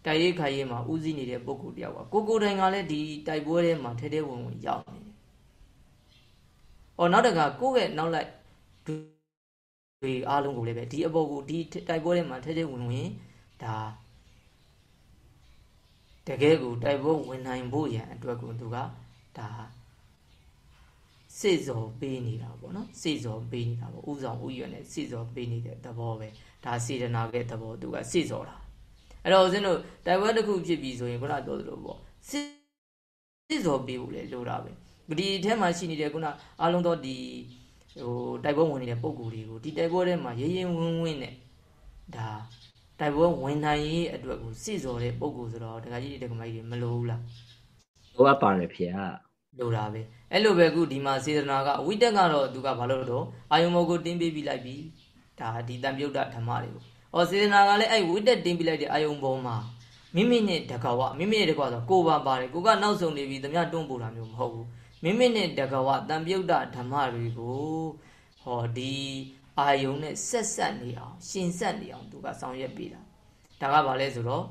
တိုက်ရိခါရေးမှာဦးစီးနေတဲ့ပုဂ္ဂိုလ်တယောက်ကကိုကိုတိုင်ကလည်းဒီတိုက်ပွဲထဲမှာထဲထဲဝင်ဝင်ရောက်နေတယ်။အော်နောက်တကကိုယ့်ရဲ့နောက်လိုက်တွေအားလုံးကိုလည်းပဲဒီအပေါ်ကိုဒီတိုက်ပွဲထဲမှာထဲထဲဝင်ဝင်ဒါတကယ်ကိုတိုက်ပွဲဝင်နိုင်ဖို့ရန်အတွက်ကိုသူကဒါ စေစော်ပေးနေတာပေါ့နော်စေစော်ပေးနေတာပေါ့ဥဆောင်ဥရွယ်နဲ့စေစော်ပေးနေတဲ့သဘောပဲဒါစေတနာကသဘောသူကစေစော်တာအဲ့တော့ဦးဇင်းတို့တိုက်ပွဲတစ်ခုဖြစ်ပြီဆိုရင်ခုနပြောသလိုပေါ့စေစေစော်ပေးဖို့လေလိုတာပဲဒီထဲမှာရှိနေတဲ့ခုနအားလုံးသောဒီဟိုတိုက်ပွဲဝင်နေတဲ့ပုံကူတွေကိုဒီတိုက်ပွဲထဲမှာရေရင်ဝင်းဝင်းနဲ့ဒါတိုက်ပွဲဝင်နိုင်ရေးအတွက်ကိုစေစော်တဲ့ပုံကူဆိုတော့ဒကာကြီးတွေဒကာမကြီးတွေမလိုဘူးလားလိုအပ်ပါတယ်ဖေဟာ လိုတာပဲအဲ့လိုပဲခုဒီမှာစေတနာကအဝိတက်ကတော့သူကဘာလို့တော့အာယုံမောကိုတင်းပေးပြီးလိုက်ပြီဒါဒီတံပြုတ်တဓမ္မတွေကိုဩစေတနာကလည်းအဲ့ဝိတက်တင်းပေးလိုက်တဲ့အာယုံဘောမှာမိမိနဲ့တကဝမိမိနဲ့တကဝဆိုကိုပါပါတယ်ကိုကနောက်ဆုံးနေပြီတမတွန်းပို့တာမျိုးမဟုတ်ဘူးမိမိနဲ့တကဝတံပြုတ်တဓမ္မတွေကိုဟောဒီအာယုံနဲ့ဆက်ဆက်နေအောင်ရှင်ဆက်နေအောင်သူကဆောင်ရွက်ပေးတာဒါကဘာလဲဆိုတော့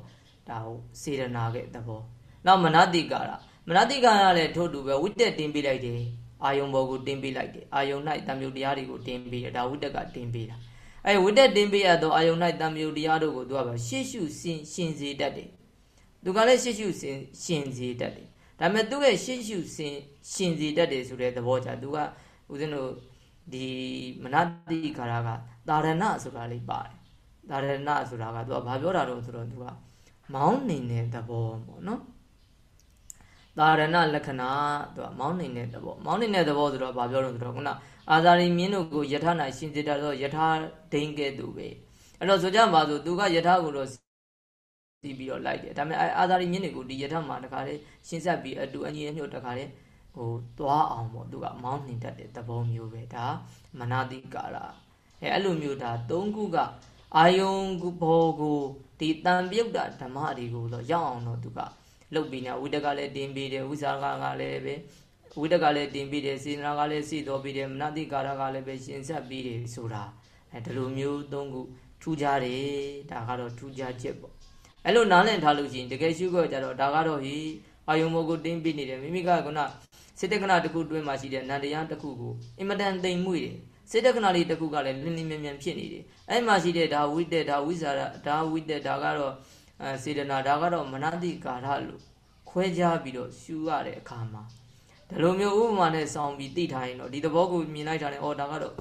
ဒါဟုတ်စေတနာရဲ့သဘောနောက်မနတိကာရ မနတိကာရလည်းထို့တူပဲဝိတက်တင်ပေးလိုက်တယ်အာယုံဘောကိုတင်ပေးလိုက်တယ်အာယုံ၌တံမြုပ်တရားတွေကိုတင်ပေးတယ်ဒါဝိတက်ကတင်ပေးတာအဲဝိတက်တင်ပေးရတော့အာယုံ၌တံမြုပ်တရားတို့ကိုသူကပဲရှေ့ရှုရှင်ရှင်စေတတ်တယ်သူကလည်းရှေ့ရှုရှင်ရှင်စေတတ်တယ်ဒါပေမဲ့သူ့ရဲ့ရှေ့ရှုရှင်ရှင်စေတတ်တယ်ဆိုတဲ့သဘောကြသူကဦးဇင်းတို့ဒီမနတိကာရကသာရဏဆိုတာလေးပါတယ်သာရဏဆိုတာကသူကဘာပြောတာတော့ဆိုတော့သူကမောင်းနေတဲ့သဘောပေါ့နော် သာရဏလက္ခဏာသူကမောင်းနေတဲ့သဘောမောင်းနေတဲ့သဘောဆိုတော့ဘာပြောလို့ဆိုတော့ခုနအာဇာရီမြင်းတို့ကိုယထာနာရှင်စေတာတော့ယထာဒိန်ကဲ့သို့ပဲအဲ့တော့ဆိုကြပါဆိုသူကယထာကိုတော့စီးပြီးတော့လိုက်တယ်ဒါပေမဲ့အာဇာရီမြင်းတွေကိုဒီယထာမှာတခါလေရှင်းဆက်ပြီးအတူအညီအညွတ်တခါလေဟိုသွားအောင်ပေါ့သူကမောင်းနေတတ်တဲ့သဘောမျိုးပဲဒါမနာတိကာရအဲအဲ့လိုမျိုးဒါ၃ခုကအာယုံဘောကိုဒီတန်ပြုတ်တာဓမ္မတွေကိုတော့ရောက်အောင်တော့သူက လုတ်ပြီးနေဝိတကလည်းတင်ပြီးတယ်ဝိဇာကကလည်းပဲဝိတကလည်းတင်ပြီးတယ်စေနာကလည်းစီတော်ပြီးတယ်မနတိကာရကလည်းပဲရှင်းဆက်ပြီးတယ်ဆိုတာအဲဒီလိုမျိုးသုံးခုထူးခြားတယ်ဒါကတော့ထူးခြားချက်ပေါ့အဲ့လိုနားလည်ထားလို့ရှိရင်တကယ်ရှုခွက်ကြတော့ဒါကတော့ဟိအာယုံမောကိုတင်းပြီးနေတယ်မိမိကကစေတက္ကနာတစ်ခုတွင်းမှာရှိတဲ့နန္တရားတစ်ခုကိုအင်မတန်သိမ်မွေ့တယ်စေတက္ကနာလေးတစ်ခုကလည်းလင်းလင်းမြန်မြန်ဖြစ်နေတယ်အဲ့မှာရှိတဲ့ဒါဝိတက်ဒါဝိဇာရဒါဝိတက်ဒါကတော့ အဲစေတနာဒါကတော့မနတိကာရလို့ခွဲခြားပြီးတော့ရှူရတဲ့အခါမှာဒီလိုမျိုးဥပမာနဲ့ဆောင်းပြီးသိထားရင်တော့ဒီသဘောကိုမြင်လိုက်တာနဲ့အော်ဒါကတော့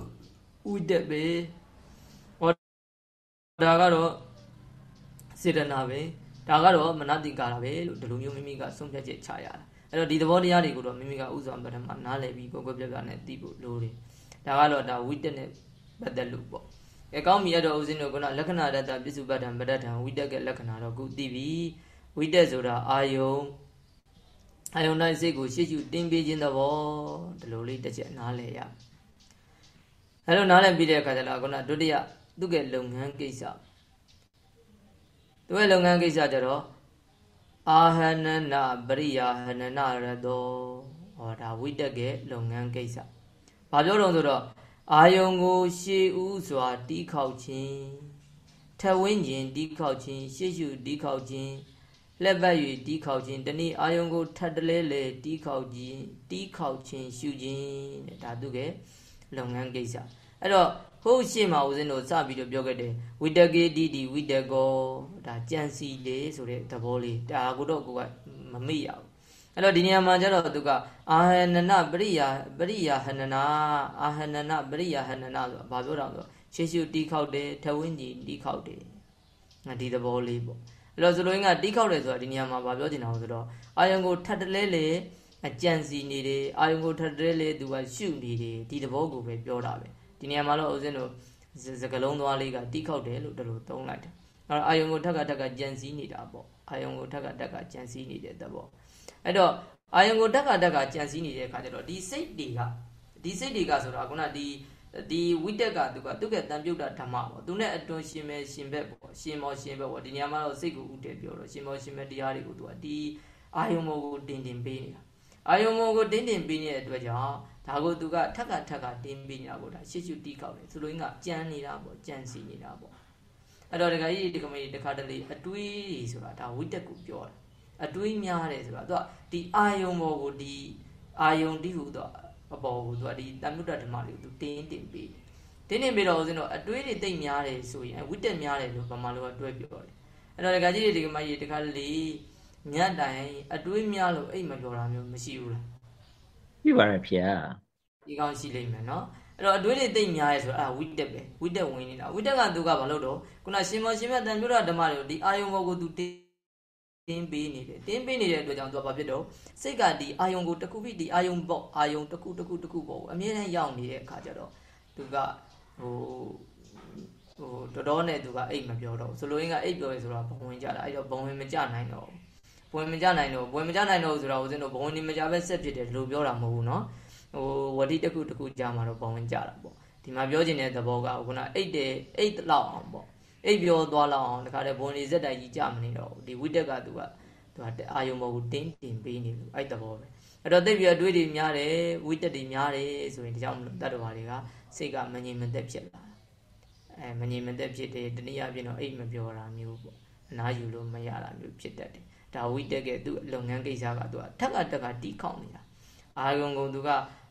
ဝိတက်ပဲဟောဒါကတော့စေတနာပဲဒါကတော့မနတိကာရပဲလို့ဒီလိုမျိုးမိမိကဆုံးဖြတ်ချက်ချရတာအဲ့တော့ဒီသဘောတရားတွေကိုတော့မိမိကဥဆောင်ပထမနားလည်ပြီးကိုယ်ကိုယ်ပြပြနဲ့သိဖို့လိုတယ်ဒါကတော့ဒါဝိတက်နဲ့ပတ်သက်လို့ပေါ့ အဲကောင်းပြီအဲ့တော့ဦးဇင်းတို့ကလက္ခဏာတတပစ္စုပ္ပတ္တံပဋ္ဌံဝိတက်ကလက္ခဏာတော့ခုသိပြီဝိတက်ဆိုတာအာယုံအာယုံတိုင်းစိတ်ကိုရှေ့ရှုတင်းပေးခြင်းသဘောဒီလိုလေးတစ်ချက်နားလည်ရအဲ့လိုနားလည်ပြီးတဲ့အခါကျတော့ခုနဒုတိယသူ့ရဲ့လုပ်ငန်းကိစ္စသူ့ရဲ့လုပ်ငန်းကိစ္စကျတော့အာဟနနပရိယာဟနနရတောဟောဒါဝိတက်ကလုပ်ငန်းကိစ္စဘာပြောတော့ဆိုတော့ အာယုံကိုရှေးဥစွာတီးခေါက်ခြင်းထဝင်းခြင်းတီးခေါက်ခြင်းရှေ့ရှုတီးခေါက်ခြင်းလက်ပတ်၍တီးခေါက်ခြင်းတနည်းအာယုံကိုထပ်တလဲလဲတီးခေါက်ခြင်းတီးခေါက်ခြင်းရှုခြင်းတဲ့ဒါသူကလုပ်ငန်းကိစ္စအဲ့တော့ဟုတ်ရှေ့မှာဦးဇင်းတို့စပြီးတော့ပြောခဲ့တယ်ဝိတကေတိတိဝိတကောဒါကြံစီလေဆိုတဲ့သဘောလေးဒါကိုတော့ကိုကမမေ့ရဘူး အဲ့တော့ဒီနေရာမှာကျတော့သူကအာဟနနပရိယာပရိယာဟနနာအာဟနနပရိယာဟနနာဆိုတာဘာပြောတာဆိုရှေ့ရှုတီးခောက်တယ်ထဝင်းကြီးတီးခောက်တယ်ငါဒီသဘောလေးပေါ့အဲ့တော့ဆိုလိုရင်းကတီးခောက်တယ်ဆိုတာဒီနေရာမှာဘာပြောချင်တာလဲဆိုတော့အာယုံကိုထပ်တလဲလေအကြံစီနေတယ်အာယုံကိုထပ်တလဲလေသူကရှုနေတယ်ဒီသဘောကိုပဲပြောတာပဲဒီနေရာမှာတော့ဦးဇင်းတို့စကလုံးသွားလေးကတီးခောက်တယ်လို့ဒီလိုသုံးလိုက်တယ်အဲ့တော့အာယုံကိုထက်ကထက်ကကြံစည်နေတာပေါ့အာယုံကိုထက်ကထက်ကကြံစည်နေတဲ့သဘော အဲ့တော့အာယုံကိုတက်ကတက်ကကြံစည်နေတဲ့အခါကျတော့ဒီစိတ်တွေကဒီစိတ်တွေကဆိုတော့ခုနဒီဒီဝိတက်ကသူကသူကတန်ပြုတ်တာဓမ္မပေါ့သူနဲ့အတွန်းရှင်ပဲရှင်ဘက်ပေါ့ရှင်မောရှင်ဘက်ပေါ့ဒီနေရာမှာတော့စိတ်ကိုဥတည်ပြောတော့ရှင်မောရှင်ဘက်တရားတွေကိုသူကဒီအာယုံမောကိုတင်တင်ပေးနေတာအာယုံမောကိုတင်တင်ပေးနေတဲ့အတွက်ကြောင့်ဒါကိုသူကထက်ကထက်ကတင်ပေးနေတာကိုဒါရှစ်ရှုတီးကောက်တယ်ဆိုလိုရင်းကကြံနေတာပေါ့ကြံစီနေတာပေါ့အဲ့တော့ဒကာကြီးဒီကမကြီးတခါတလေအတွေးတွေဆိုတာဒါဝိတက်ကိုပြောတာ အတွေးများတယ်ဆိုတာသူကဒီအာယုံဘောကိုဒီအာယုံတိဟုတော့အပေါ်ကိုသူကဒီတမ္မြတ်ဓမ္မလေးကိုသူတင်းတင်ပေးတင်းတင်ပေးတော့ဦးဇင်းတို့အတွေးတွေတိတ်များတယ်ဆိုရင်ဝိတက်များတယ်လို့ဗမာလိုကတွဲပြောတယ်အဲ့တော့ဒကာကြီးတွေဒီကမကြီးတခါလေညတ်တိုင်အတွေးများလို့အိတ်မပြောတာမျိုးမရှိဘူးလားပြပါတယ်ဖေဟာဒီကောင်ရှိလိမ့်မယ်နော်အဲ့တော့အတွေးတွေသိမ့်များရဲဆိုတော့အဲ့ဝိတက်ပဲဝိတက်ဝင်နေတာဝိတက်ကသူကဘာလို့တော့ခုနရှင်မောရှင်မြတ်တန်ပြုတော်ဓမ္မတွေကိုဒီအာယုံဘောကိုသူတင်း ပေးနေတယ်တင်းပေးနေတဲ့အတွက်ကြောင့်သူကဘာဖြစ်တော့စိတ်ကဒီအာယုံကိုတစ်ခုပြီးဒီအာယုံပေါ့အာယုံတစ်ခုတစ်ခုတစ်ခုပေါ့အမြဲတမ်းရောက်နေတဲ့အခါကျတော့သူကဟိုဟိုတော်တော်နဲ့သူကအိတ်မပြောတော့ဆိုလိုရင်းကအိတ်ပြောရဲဆိုတော့ဘဝင်ကြတာအဲ့တော့ဘဝင်မကြနိုင်တော့ဘဝင်မကြနိုင်တော့ဘဝင်မကြနိုင်တော့ဆိုတော့ဦးဇင်းတို့ဘဝင်နေမကြပဲဆက်ဖြစ်တယ်လို့ပြောတာမဟုတ်ဘူးเนาะဟိုဝတိတစ်ခုတစ်ခုကြာမှာတော့ဘဝင်ကြတာပေါ့ဒီမှာပြောချင်တဲ့သဘောကခုနအိတ်တယ်အိတ်လောက်အောင်ပေါ့ အိတ်ပြောသွားလောက်အောင်တခါတည်းဘဝင်နေစက်တိုင်ကြီးကြမနေတော့ဒီဝိတက်ကသူကသူကအာယုံမဟုတ်တင်းတင်ပေးနေလို့အဲ့သဘောပဲအဲ့တော့သိပြီးအတွေးတွေများတယ်ဝိတက်တွေများတယ်ဆိုရင်ဒါကြောင့်မလို့တတ္တဝါတွေကစိတ်ကမငြိမ်မသက်ဖြစ်လာအဲမငြိမ်မသက်ဖြစ်တယ်တနည်းအားဖြင့်တော့အိတ်မပြောတာမျိုးပေါ့အနားယူလို့မရတာမျိုးဖြစ်တတ်တယ်ဒါဝိတက်ကသူ့လုပ်ငန်းကိစ္စကသူကထက်ကတက်ကတီးခေါက်နေတာအာယုံကုန်သူက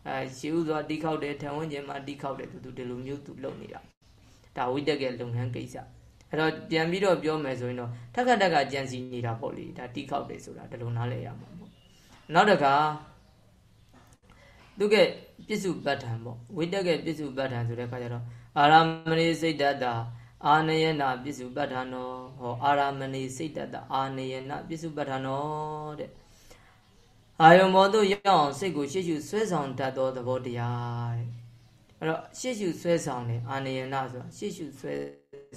အဲရှေးဥစွာတီးခေါက်တယ်ထံဝန်းကျင်မှာတီးခေါက်တယ်သူသူဒီလိုမျိုးသူလုပ်နေတာဒါဝိတက်ကလုပ်ငန်းကိစ္စ အဲ့တော့ပြန်ပြီးတော့ပြောမယ်ဆိုရင်တော့ထက်ကတက်ကကြံစီနေတာပေါ့လေဒါတီးခေါက်တယ်ဆိုတာဒီလိုနားလည်ရမှာပေါ့နောက်တခါသူကပြစ္စုပ္ပတ္ထံပေါ့ဝိတက်ကပြစ္စုပ္ပတ္ထံဆိုတဲ့ခါကျတော့အာရမဏိစိတ်တတအာနယနာပြစ္စုပ္ပတ္ထံနောဟောအာရမဏိစိတ်တတအာနယနာပြစ္စုပ္ပတ္ထံနောတဲ့အာယုံဘောတို့ရောက်အောင်စိတ်ကိုရှေ့ရှုဆွဲဆောင်တတ်သောသဘောတရားတဲ့အဲ့တော့ရှေ့ရှုဆွဲဆောင်တယ်အာနယနာဆိုတာရှေ့ရှုဆွဲ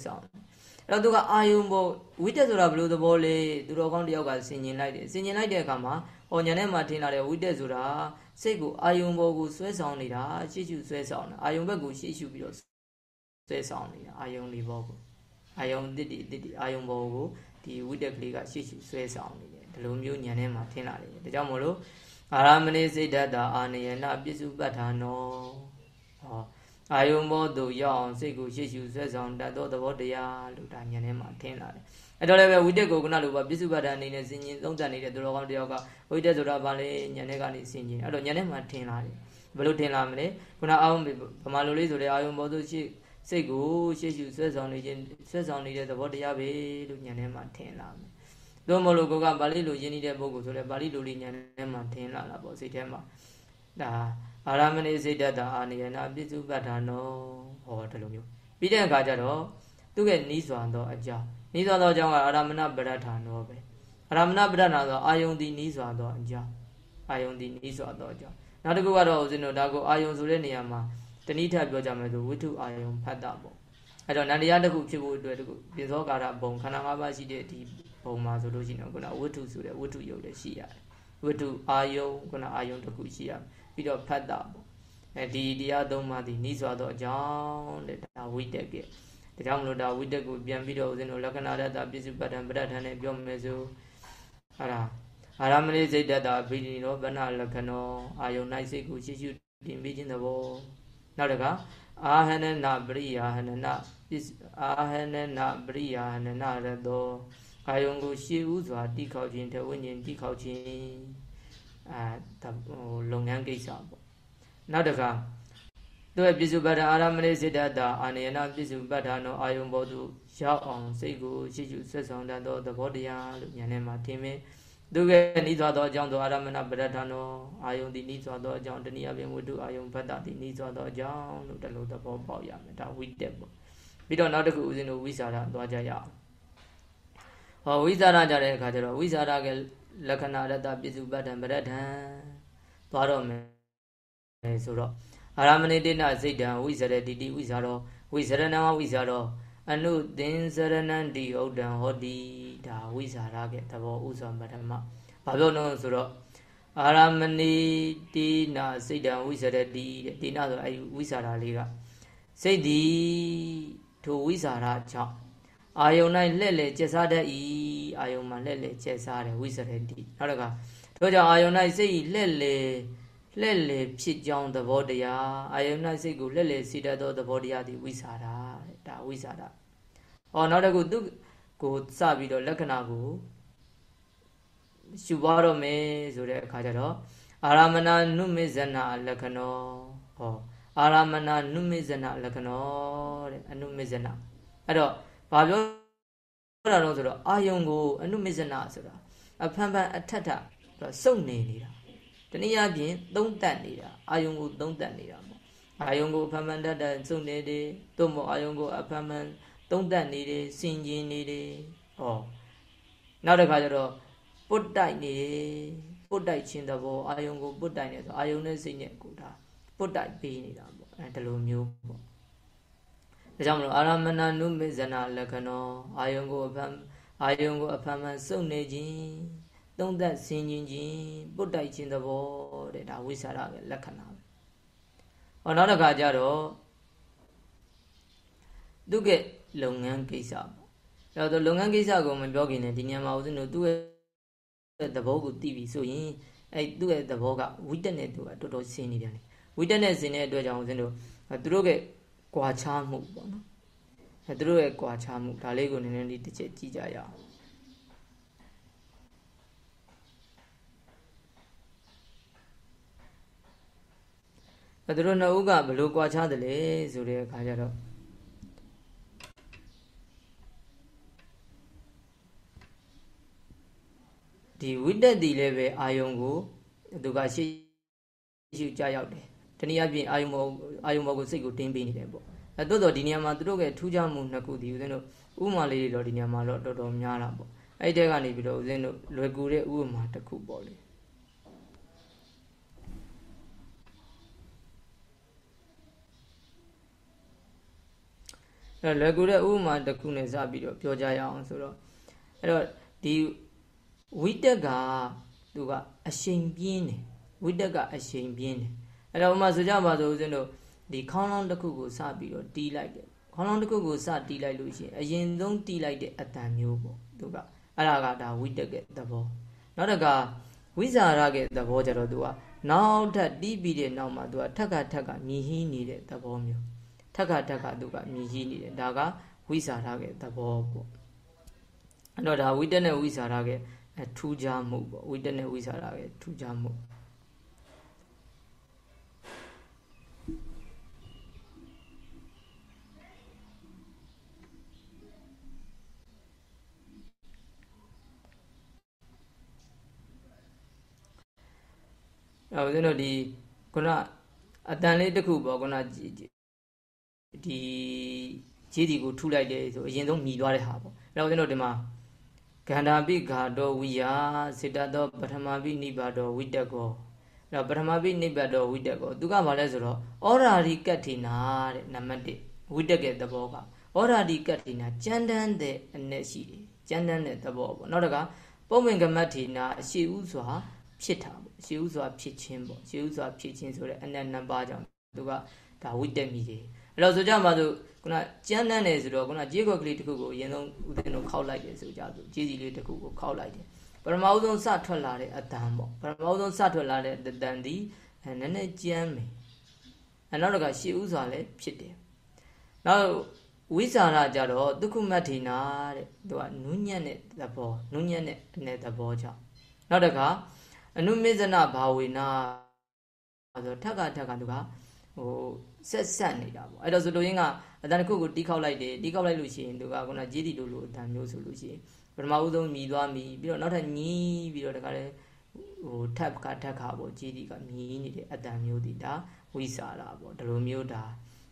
ဆောင်တယ် အဲ့တော့သူကအာယုံဘောဝိတက်ဆိုတာဘယ်လိုသဘောလဲသူတော်ကောင်းတယောက်ကဆင်ញင်လိုက်တယ်ဆင်ញင်လိုက်တဲ့အခါမှာဟောညာထဲမှာထင်လာတဲ့ဝိတက်ဆိုတာစိတ်ကိုအာယုံဘောကိုဆွဲဆောင်နေတာရှေ့ရှုဆွဲဆောင်တာအာယုံဘက်ကိုရှေ့ရှုပြီးတော့ဆွဲဆောင်နေတာအာယုံလေးဘောကိုအာယုံတစ်တိတစ်တိအာယုံဘောကိုဒီဝိတက်ကလေးကရှေ့ရှုဆွဲဆောင်နေတယ်ဒီလိုမျိုးညာထဲမှာထင်လာတယ်ဒါကြောင့်မို့လို့အာရမဏိစိတ်တတအာနယနာပစ္စုပ္ပတ္ထာနောဟော အာယုံဘောတို့ရောက်အောင်စိတ်ကိုရှေ့ရှုဆွဲဆောင်တတ်သောသဘောတရားလို့ဒါညာထဲမှာထင်လာတယ်အဲ့တော့လည်းပဲဝိတက်ကိုခုနလိုပါပစ္စုပ္ပတ္ထာအနေနဲ့စဉ်းကျင်သုံးသပ်နေတဲ့သူတော်ကောင်းတယောက်ကဝိတက်ဆိုတာဘာလဲညာထဲကနေစဉ်းကျင်အဲ့တော့ညာထဲမှာထင်လာတယ်ဘယ်လိုထင်လာမလဲခုနအာယုံဗမာလိုလေးဆိုတဲ့အာယုံဘောတို့ရှေ့စိတ်ကိုရှေ့ရှုဆွဲဆောင်နေခြင်းဆွဲဆောင်နေတဲ့သဘောတရားပဲလို့ဉာဏ်ထဲမှာထင်လာမယ်။သို့မဟုတ်လို့ကိုကပါဠိလိုယဉ်နေတဲ့ပုဂ္ဂိုလ်ဆိုတဲ့ပါဠိလိုလေးဉာဏ်ထဲမှာထင်လာတာပေါ့စိတ်ထဲမှာဒါ အာရမဏိစိတ်တတအာနိယနာပြစ္စုပ္ပတ္ထာနောဟောဒီလိုမျိုးပြီးတဲ့အခါကျတော့သူ့ရဲ့နီးစွာသောအကြောင်းနီးစွာသောအကြောင်းကအာရမဏပရဋ္ဌာနောပဲအာရမဏပရဋ္ဌာဆိုအာယုန်ဒီနီးစွာသောအကြောင်းအာယုန်ဒီနီးစွာသောအကြောင်းနောက်တစ်ခုကတော့ဦးဇင်းတို့ဒါကိုအာယုန်ဆိုတဲ့နေရာမှာတနည်းထပ်ပြောကြမယ်ဆိုဝိတုအာယုံဖတ်တာပေါ့အဲ့တော့နန္တရားတစ်ခုဖြစ်ဖို့အတွက်တခုပြင်စောကာရဘုံခန္ဓာ၅ပါးရှိတဲ့ဒီဘုံမှာဆိုလို့ရှိရင်ခုနဝိတုဆိုတဲ့ဝိတုယုတ်လည်းရှိရတယ်ဝိတုအာယုံခုနအာယုံတစ်ခုရှိရ ပြီးတော့ဖတ်တာပေါ့အဲဒီတရားသုံးပါးဒီနှီးစွာသောအကြောင်းတဲ့ဒါဝိတက်ကဒါကြောင့်မလို့ဒါဝိတက်ကိုပြန်ပြီးတော့ဦးဇင်းတို့လက္ခဏာတတပစ္စုပ္ပတ္တံပဋ္ဌာန်းနဲ့ပြောမယ်ဆိုအဲ့ဒါအာရမဏိစိတ်တတဘိနိရောဗဏလက္ခဏောအာယုန်၌စိတ်ကိုရှိရှိတင်ပြီးခြင်းသဘောနောက်တကအာဟနနပရိယာဟနနအာဟနနပရိယာဟနနရတောအာယုံကိုရှေးဥစွာတိခေါက်ခြင်းတဝိညာဉ်တိခေါက်ခြင်း အာဟိုလုပ်ငန်းကိစ္စပေါ့နောက်တကသူရဲ့ပြစ္စုပ္ပတ္တအာရမဏိစိတ္တတာအာနယနာပြစ္စုပ္ပတ္ထနောအာယုံဘောသူရောက်အောင်စိတ်ကိုရှိရှိဆွတ်ဆောင်တတ်သောသဘောတရားလို့ဉာဏ်နဲ့မှထင်မယ်သူကနိစွာသောအကြောင်းသောအာရမဏပရဒနောအာယုန်တိနိစွာသောအကြောင်းတဏှာပင်ဝတ္ထုအာယုန်ဘတ်တာတိနိစွာသောအကြောင်းလို့တလို့သဘောပေါက်ရမယ်ဒါဝိတက်ပေါ့ပြီးတော့နောက်တစ်ခုဦးဇင်းတို့ဝိစာရသွားကြရအောင်ဟောဝိစာရကြတဲ့အခါကျတော့ဝိစာရက လက္ခဏာရတ္တပိစုပတ္တံပရဒံသွားတော့မယ်ဆိုတော့အာရမဏိတိနစိတ်တံဝိစရတိတိဝိစာရောဝိစရဏဝဝိစာရောအနုသင်္စရဏံတိဥဒ္ဒံဟောတိဒါဝိဇာရကသဘောဥစွာပထမဘာပြောလို့ဆိုတော့အာရမဏိတိနာစိတ်တံဝိဇရတိတဲ့တိနာဆိုအဲဝိဇာရလေးကစိတ်ဒီထိုဝိဇာရကြောင့် အာယုန်၌လှဲ့လေကျက်စားတတ်၏အာယုန်မှာလှဲ့လေကျက်စားတယ်ဝိဇရတိနောက်တစ်ခါတို့ကြောင့်အာယုန်၌စိတ်လှဲ့လေလှဲ့လေဖြစ်ကြောင်းသဘောတရားအာယုန်၌စိတ်ကိုလှဲ့လေစီတတ်သောသဘောတရားသည်ဝိဇာရတဲ့ဒါဝိဇာရဟောနောက်တစ်ခုသူကိုစပြီးတော့လက္ခဏာကိုရှုပွားတော့မယ်ဆိုတဲ့အခါကျတော့အာရမဏနုမေဇနာလက္ခဏောဟောအာရမဏနုမေဇနာလက္ခဏောတဲ့အနုမေဇနာအဲ့တော့ ဘာပြောတာတော့ဆိုတော့အာယုံကိုအနုမေဇနာဆိုတာအဖန်ဖန်အထက်ထတော့စုံနေနေတာတတနည်းအားဖြင့်သုံးတတ်နေတာအာယုံကိုသုံးတတ်နေတာပေါ့အာယုံကိုအဖမှန်တတ်တဲ့စုံနေတယ်သို့မဟုတ်အာယုံကိုအဖမှန်သုံးတတ်နေတယ်စင်ကျင်နေတယ်ဟောနောက်တစ်ခါကျတော့ပုတ်တိုက်နေတယ်ပုတ်တိုက်ခြင်းသဘောအာယုံကိုပုတ်တိုက်နေဆိုအာယုံနဲ့စိတ်နဲ့ကိုဒါပုတ်တိုက်ပေးနေတာပေါ့အဲဒီလိုမျိုးပေါ့ ဒါကြောင့်မလို့အာရမဏနုမေဇနာလက္ခဏောအာယုံကိုအဖမ်းအာယုံကိုအဖမ်းမှန်စုံနေခြင်းသုံးသက်ဆင်ခြင်းခြင်းပုတ်တိုက်ခြင်းသဘောတဲ့ဒါဝိသရာပဲလက္ခဏာပဲဟောနောက်တစ်ခါကျတော့သူကလုပ်ငန်းကိစ္စပေါ့အဲ့တော့လုပ်ငန်းကိစ္စကိုမပြောခင်နဲ့ဒီညမှာဦးဇင်းတို့သူ့ရဲ့သဘောကိုသိပြီဆိုရင်အဲ့သူ့ရဲ့သဘောကဝိတက်နဲ့သူကတော်တော်ဆင်းနေတယ်ဝိတက်နဲ့ဆင်းတဲ့အတွက်ကြောင့်ဦးဇင်းတို့သူတို့က ကွာခြားမှုပေါ့နော်အဲသူတို့ရဲ့ကွာခြားမှုဒါလေးကိုနည်းနည်းလေးတစ်ချက်ကြည့်ကြရအောင်အဲသူတို့နှစ်ဦးကဘယ်လိုကွာခြားတယ်လဲဆိုတဲ့အခါကျတော့ဒီဝိတက်တီလည်းပဲအာယုံကိုသူကရှေ့ရှုကြရောက်တယ်တ နည်းအားဖြင့်အာယုံဘောအာယုံဘောကိုစိတ်ကိုတင်းပေးနေတယ်ပေါ့အဲတိုးတော့ဒီနေရာမှာသူတို့ရဲ့ထူးခြားမှုနှစ်ခုဒီဦးဇင်းတို့ဥမာလေးတွေတော့ဒီနေရာမှာတော့တော်တော်များတာပေါ့အဲ့တဲ့ကနေပြီးတော့ဦးဇင်းတို့လွယ်ကူတဲ့ဥပမာတစ်ခုပေါ့လေအဲလွယ်ကူတဲ့ဥပမာတစ်ခုနဲ့စပြီးတော့ပြောကြရအောင်ဆိုတော့အဲ့တော့ဒီဝိတက်ကသူကအရှိန်ပြင်းတယ်ဝိတက်ကအရှိန်ပြင်းတယ် အဲ့တော့ဥမာဆိုကြပါစို့ဦးဇင်းတို့ဒီခေါင်းလောင်းတစ်ခုကိုစပြီးတော့တီးလိုက်တယ်ခေါင်းလောင်းတစ်ခုကိုစတီးလိုက်လို့ရှိရင်အရင်ဆုံးတီးလိုက်တဲ့အတန်မျိုးပေါ့သူကအဲ့ဒါကဒါဝိတက်ကသဘောနောက်တစ်ခါဝိဇာရကသဘောကြတော့သူကနောက်ထပ်တီးပြီးတဲ့နောက်မှာသူကထက်ကထက်ကမြည်ဟင်းနေတဲ့သဘောမျိုးထက်ကထက်ကသူကမြည်ဟင်းနေတယ်ဒါကဝိဇာရကသဘောပေါ့အဲ့တော့ဒါဝိတက်နဲ့ဝိဇာရကထူးခြားမှုပေါ့ဝိတက်နဲ့ဝိဇာရကထူးခြားမှု အဲဦးဇင်းတို့ဒီခုနအတန်လေးတစ်ခုပေါ့ခုနဒီခြေဒီကိုထုလိုက်တယ်ဆိုအရင်ဆုံးမြည်သွားတဲ့ဟာပေါ့အဲဦးဇင်းတို့ဒီမှာကန္တာပိဂါတောဝိယစေတသောပထမပိနိဗ္ဗာတောဝိတက်ကောအဲပထမပိနိဗ္ဗာတောဝိတက်ကောသူကဘာလဲဆိုတော့ဩရာရိကတ္ထိနာတဲ့နံပါတ်1ဝိတက်ကတဲ့သဘောကဩရာရိကတ္ထိနာကြမ်းတမ်းတဲ့အ내ရှိတယ်ကြမ်းတမ်းတဲ့သဘောပေါ့နောက်တကပုံဝင်ကမတ်ထိနာအရှိဥစွာဖြစ်တာပေါ့ ရှေးဥစွာဖြစ်ခြင်းပေါ့ရှေးဥစွာဖြစ်ခြင်းဆိုတဲ့အနက်နံပါတ်ကြောင့်သူကဒါဝိတက်မိတယ်အဲ့တော့ဆိုကြမှာဆိုခုနကြမ်းတန်းတယ်ဆိုတော့ခုနကြေးခွက်ကလေးတစ်ခုကိုအရင်ဆုံးဦးသိန်းတို့ခောက်လိုက်တယ်ဆိုကြဆိုကြေးစီလေးတစ်ခုကိုခောက်လိုက်တယ်ပထမဦးဆုံးစထွက်လာတဲ့အတန်ပေါ့ပထမဦးဆုံးစထွက်လာတဲ့အတန်ဒီနည်းနည်းကြမ်းမယ်အဲနောက်တော့ရှေးဥစွာလည်းဖြစ်တယ်နောက်ဝိဇာရကြတော့ဒုက္ခမတ်ထေနာတဲ့သူကနုညံ့တဲ့သဘောနုညံ့တဲ့အနေသဘောကြောင့်နောက်တခါ အနုမေဇနဘာဝေနာဆိုထက်ကထက်ကသူကဟိုဆက်ဆက်နေတာပေါ့အဲ့တော့ဆိုလိုရင်းကအတန်တစ်ခုကိုတီးခောက်လိုက်တယ်တီးခောက်လိုက်လို့ရှိရင်သူကခုနဂျေးတီလိုလိုအတန်မျိုးဆိုလို့ရှိရင်ပထမဦးဆုံးမြည်သွားမြည်ပြီးတော့နောက်ထပ်ညီးပြီးတော့တခါလဲဟိုထက်ကထက်ခါပေါ့ဂျေးတီကမြည်နေတဲ့အတန်မျိုးဒီဒါဝိစာရာပေါ့ဒီလိုမျိုးဒါ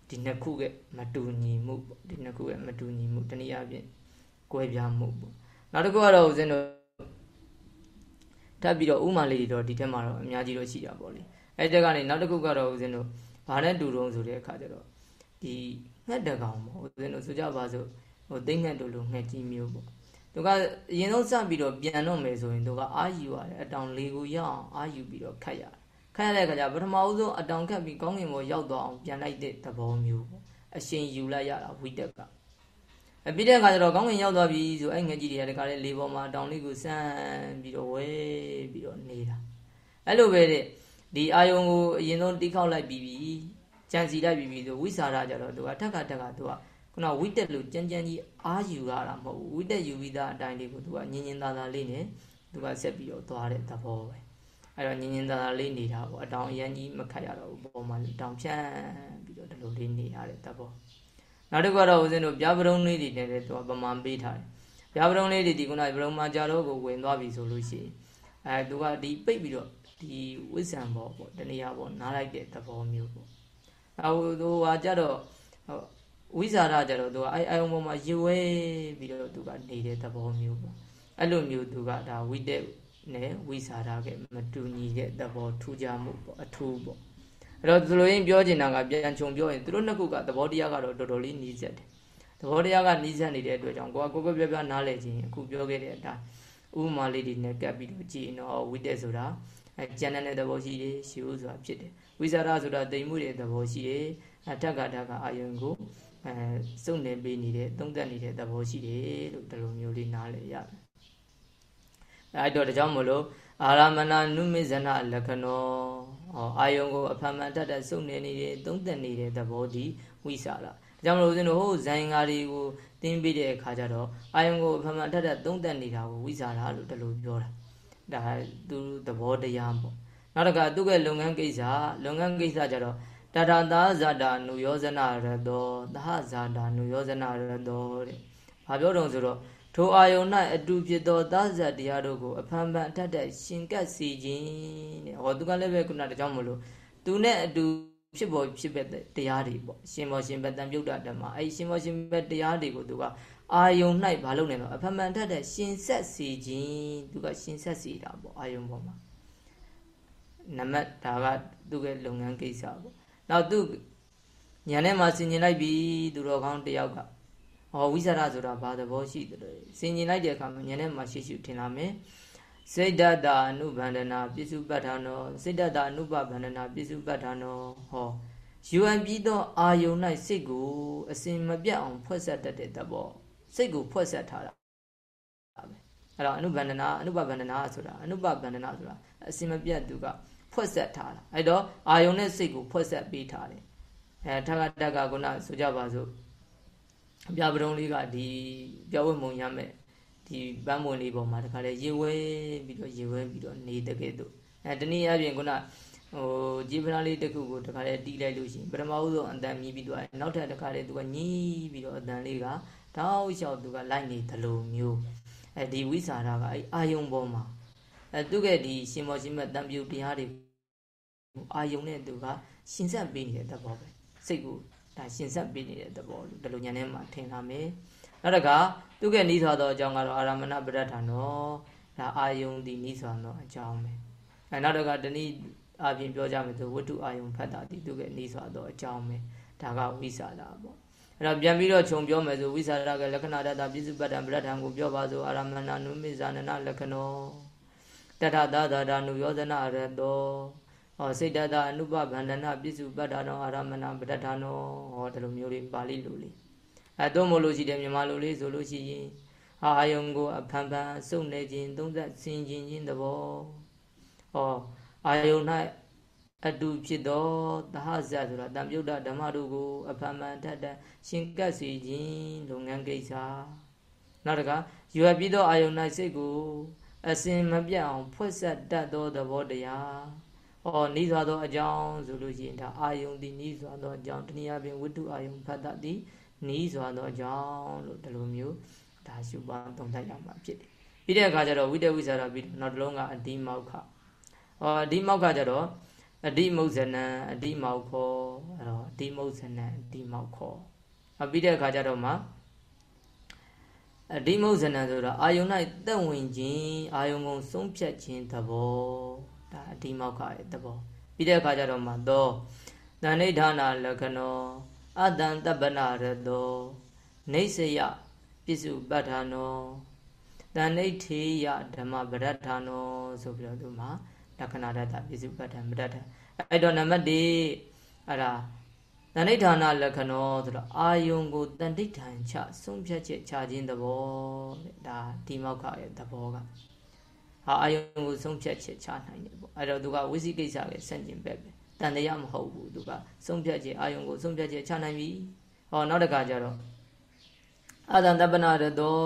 ဒီနှစ်ခုကမတူညီမှုပေါ့ဒီနှစ်ခုကမတူညီမှုတနည်းအားဖြင့်ကွဲပြားမှုပေါ့နောက်တစ်ခုကတော့ဦးဇင်းတို့ ထပ်ပြီးတော့ဥမာလေးတွေတော့ဒီထက်မှာတော့အများကြီးတော့ရှိတာပေါ့လေအဲ့တက်ကနေနောက်တစ်ခုကတော့ဦးဇင်းတို့ဘာနဲ့တူတုံးဆိုတဲ့အခါကျတော့ဒီငှက်တကောင်ပေါ့ဦးဇင်းတို့ဆိုကြပါစို့ဟိုသိငှက်တို့လိုငှက်ကြီးမျိုးပေါ့သူကအရင်ဆုံးစပြီးတော့ပြန်တော့မယ်ဆိုရင်သူကအာယူရတယ်အတောင်လေးကိုရောက်အောင်အာယူပြီးတော့ခတ်ရတယ်ခတ်ရတဲ့အခါကျပထမဦးဆုံးအတောင်ခတ်ပြီးကောင်းကင်ပေါ်ရောက်သွားအောင်ပြန်လိုက်တဲ့သဘောမျိုးပေါ့အရှင်ယူလိုက်ရတာဝိတက်က အပြီးတဲ့အခါကျတော့ကောင်းကင်ရောက်သွားပြီဆိုအဲ့ငယ်ကြီးတွေကတခါလေလေပေါ်မှာတောင်လေးကိုစမ်းပြီးတော့ဝဲပြီးတော့နေတာအဲ့လိုပဲတဲ့ဒီအာယုံကိုအရင်ဆုံးတိခောက်လိုက်ပြီးပြီကြံစီလိုက်ပြီးပြီဆိုဝိစာရကြတော့သူကထက်ကထက်ကသူကခုနဝိတက်လို့ကြမ်းကြမ်းကြီးအာယူရတာမဟုတ်ဘူးဝိတက်ယူပြီးသားအတိုင်းလေးကိုသူကညင်ညင်သာသာလေးနဲ့သူကဆက်ပြီးတော့သွားတဲ့သဘောပဲအဲ့တော့ညင်ညင်သာသာလေးနေတာပေါ့အတောင်အရန်ကြီးမခတ်ရတော့ဘူးပေါ်မှာတောင်ဖြန့်ပြီးတော့ဒီလိုလေးနေရတဲ့သဘော နောက်တစ်ခုကတော့ဦးဇင်းတို့ပြားပရုံးလေးတွေနဲ့လည်းသူကပမာပေးထားတယ်ပြားပရုံးလေးတွေဒီခုနပရုံးမှာကြာတော့ကိုဝင်သွားပြီဆိုလို့ရှိရင်အဲသူကဒီပိတ်ပြီးတော့ဒီဒီဝိဇ္ဇံဘောပေါ့တဏှာဘောနားလိုက်တဲ့သဘောမျိုးပေါ့အဲဟိုဟာကြတော့ဝိဇာရကြတော့သူကအဲအယုံပေါ်မှာရွဝဲပြီးတော့သူကနေတဲ့သဘောမျိုးပေါ့အဲ့လိုမျိုးသူကဒါဝိတက်နဲ့ဝိဇာရကမတူညီတဲ့သဘောထူးခြားမှုပေါ့အထူးပေါ့ အဲ့တော့သူလိုရင်းပြောချင်တာကပြန်ခြုံပြောရင်သူတို့နှစ်ခုကသဘောတရားကတော့တော်တော်လေးနှီးစက်တယ်သဘောတရားကနှီးစက်နေတဲ့အတွက်ကြောင့်ကိုကကိုကိုပြပြနားလည်ခြင်းအခုပြောခဲ့တဲ့အတိုင်းဥပမာလေးတွေနဲ့ကပ်ပြီးတော့ကြည်နော်ဝိတက်ဆိုတာအဲကျန်တဲ့သဘောရှိတယ်ရှိဦးဆိုတာဖြစ်တယ်ဝိဇာရဆိုတာတိမ်မှုတဲ့သဘောရှိတယ်အထက်ကထက်ကအာယုံကိုအဲစုံနေပေးနေတဲ့သုံးသက်နေတဲ့သဘောရှိတယ်လို့ဒီလိုမျိုးလေးနားလည်ရတယ်အဲတော့ဒါကြောင့်မလို့ အာရမဏနုမိဇနလက္ခဏောဟောအာယုံကိုအဖန်မှန်တတ်တဲ့စုံနေနေတဲ့သုံးသက်နေတဲ့သဘောဒီဝိစာရဒါကြောင့်မလို့ဦးဇင်းတို့ဟိုဇိုင်ငါတွေကိုသင်ပေးတဲ့အခါကျတော့အာယုံကိုအဖန်မှန်တတ်တဲ့သုံးသက်နေတာကိုဝိစာရလို့ဒီလိုပြောတာဒါသူသဘောတရားပေါ့နောက်တစ်ခါသူ့ရဲ့လုပ်ငန်းကိစ္စလုပ်ငန်းကိစ္စကြတော့တတသာဇာတာနုယောဇနာရတောသဟဇာတာနုယောဇနာရတောတဲ့။ဘာပြောတုံဆိုတော့ ထိုအာယုန်၌အတူဖြစ်သောသဇတ်တရားတို့ကိုအဖန်ဖန်အထက်ထက်ရှင်ကပ်စီခြင်းတဲ့။ဟောသူကလည်းပဲခုနတကြောင်မလို့သူနဲ့အတူဖြစ်ပေါ်ဖြစ်ပဲတရားတွေပေါ့ရှင်မောရှင်ဘတံပြုတ်တာဓမ္မအဲ့ရှင်မောရှင်ဘတရားတွေကိုသူကအာယုန်၌ဘာလုပ်နေတော့အဖန်ဖန်ထက်ထက်ရှင်ဆက်စီခြင်းသူကရှင်ဆက်စီတာပေါ့အာယုန်ပေါ်မှာနမတ်ဒါကသူ့ရဲ့လုပ်ငန်းကိစ္စပေါ့နောက်သူညာထဲမှာဆင်ញင်လိုက်ပြီသူတော်ကောင်းတယောက်က ဟောဝိသရဆိုတာဘာသဘောရှိတယ်လဲဆင်ញင်လိုက်တဲ့အခါမှာညာထဲမှာရှိရှိထင်လာမယ်စိတ်တတအနုဘန္ဒနာပစ္စုပ္ပထာနောစိတ်တတအနုပဘန္ဒနာပစ္စုပ္ပထာနောဟောယူအံပြီးသောအာယုန်၌စိတ်ကိုအစင်မပြတ်အောင်ဖွဲ့ဆက်တတ်တဲ့သဘောစိတ်ကိုဖွဲ့ဆက်ထားတာပဲအဲ့တော့အနုဘန္ဒနာအနုပဘန္ဒနာဆိုတာအနုပဘန္ဒနာဆိုတာအစင်မပြတ်သူကဖွဲ့ဆက်ထားတာအဲ့တော့အာယုံနဲ့စိတ်ကိုဖွဲ့ဆက်ပေးထားတယ်အဲထက်ကတက်ကခုနဆိုကြပါစို့ ပြပရုံလေးကဒီပြောဝတ်မုံရမယ်ဒီပန်းမွန်လေးပေါ်မှာတခါလေရေဝဲပြီးတော့ရေဝဲပြီးတော့နေတဲ့ကဲ့သို့အဲတနည်းအားဖြင့်ခုနဟိုကြည်ပနာလေးတစ်ခုကိုတခါလေတီးလိုက်လို့ရှိရင်ပထမဦးဆုံးအတန်မြည်ပြီးတော့နောက်ထပ်တခါလေသူကညီးပြီးတော့အတန်လေးကတောက်လျှောက်သူကလိုက်နေသလိုမျိုးအဲဒီဝိစာရကအဲအာယုံပေါ်မှာအဲသူကဒီရှင်မောရှင်မတံပြုတ်တရားတွေအာယုံနဲ့သူကရှင်ဆက်ပေးနေတဲ့သဘောပဲစိတ်ကို ဒါရှင်ဆက်ပေးနေတဲ့သဘောလို့ဒီလိုညာထဲမှာထင်လာမယ်နောက်တကသူကနီးစွာသောအကြောင်းကတော့အာရမဏပရဒ္ဌာနောဒါအာယုံဒီနီးစွာသောအကြောင်းပဲအဲနောက်တကတနည်းအပြင်ပြောကြမယ်ဆိုဝတ္ထုအာယုံဖတ်တာဒီသူကနီးစွာသောအကြောင်းပဲဒါကဝိသတာပေါ့အဲ့တော့ပြန်ပြီးတော့ခြုံပြောမယ်ဆိုဝိသရာကလက္ခဏာတတပြစ္စုပ္ပတ္တပရဒ္ဌံကိုပြောပါဆိုအာရမဏနုမိဇာနနလက္ခဏောတထသာသာဒနုယောဇနရတော ဟောစိတ်တတအနုပဗန္ဒနာပြစ္စုပ္ပတ္တနောအာရမဏပဋ္ဌာနောဟောဒီလိုမျိုးလေးပါဠိလိုလေးအဲတော့မလို့ရှိတယ်မြန်မာလိုလေးဆိုလို့ရှိရင်အာယုံကိုအဖန်ဖန်စုပ်နေခြင်းသုံးသက်ဆင်ခြင်းခြင်းသဘောဟောအာယုံ၌အတူဖြစ်သောသဟဇတ်ဆိုတာတံပြုတ်ဓမ္မတို့ကိုအဖန်ဖန်ထက်ထရှင်ကပ်စေခြင်းလုပ်ငန်းကိစ္စနောက်တကယူအပ်ပြီးသောအာယုံ၌စိတ်ကိုအစင်မပြတ်အောင် ဖွက်ဆက်တတ်သောသဘောတရား။ ဩနီးစွာသောအကြောင်းဆိုလို့ရှိရင်ဒါအာယုန်သည်နီးစွာသောအကြောင်းတနည်းအားဖြင့်ဝိတုအာယုန်ဖတ်တတ်သည်နီးစွာသောအကြောင်းလို့ဒီလိုမျိုးဒါရှုပါသုံးသပ်ရမှာဖြစ်တယ်။ပြီးတဲ့အခါကျတော့ဝိတဝိဇာရပြီးနောက်တစ်လုံးကအဒီမောက္ခ။ဩအဒီမောက္ခကျတော့အဒီမုဇနံအဒီမောက္ခောအဲ့တော့အဒီမုဇနံအဒီမောက္ခော။အပြီးတဲ့အခါကျတော့မှအဒီမုဇနံဆိုတာအာယုန်၌တက်ဝင်ခြင်းအာယုန်ကိုဆုံးဖြတ်ခြင်းသဘော ဒါအဒီမောက္ခရဲ့သဘောပြီးတဲ့အခါကျတော့မှသောတဏိဌာနာလက္ခဏောအတန်တပ္ပနာရတောနေစယပစ္စုပ္ပတ္ထာနောတဏိထေယဓမ္မပရဋ္ဌာနောဆိုပြီးတော့သူမှာလက္ခဏာတတပစ္စုပ္ပတ္ထပရဋ္ဌာအဲ့တော့နံပါတ်1အဲ့ဒါတဏိဌာနာလက္ခဏောဆိုတော့အာယုံကိုတန်တိဋ္ဌံချဆုံးဖြတ်ချက်ချခြင်းသဘောတဲ့ဒါဒီမောက္ခရဲ့သဘောက ဟာအာယုံကိုဆုံးဖြတ်ချက်ချနိုင်တယ်ပေါ့အဲ့တော့သူကဝိသိကိစ္စကဆန့်ကျင်ဘက်ပဲတန်တရားမဟုတ်ဘူးသူကဆုံးဖြတ်ချက်အာယုံကိုဆုံးဖြတ်ချက်ချနိုင်ပြီဟောနောက်တစ်ခါကျတော့အာသံတပ္ပနာရတော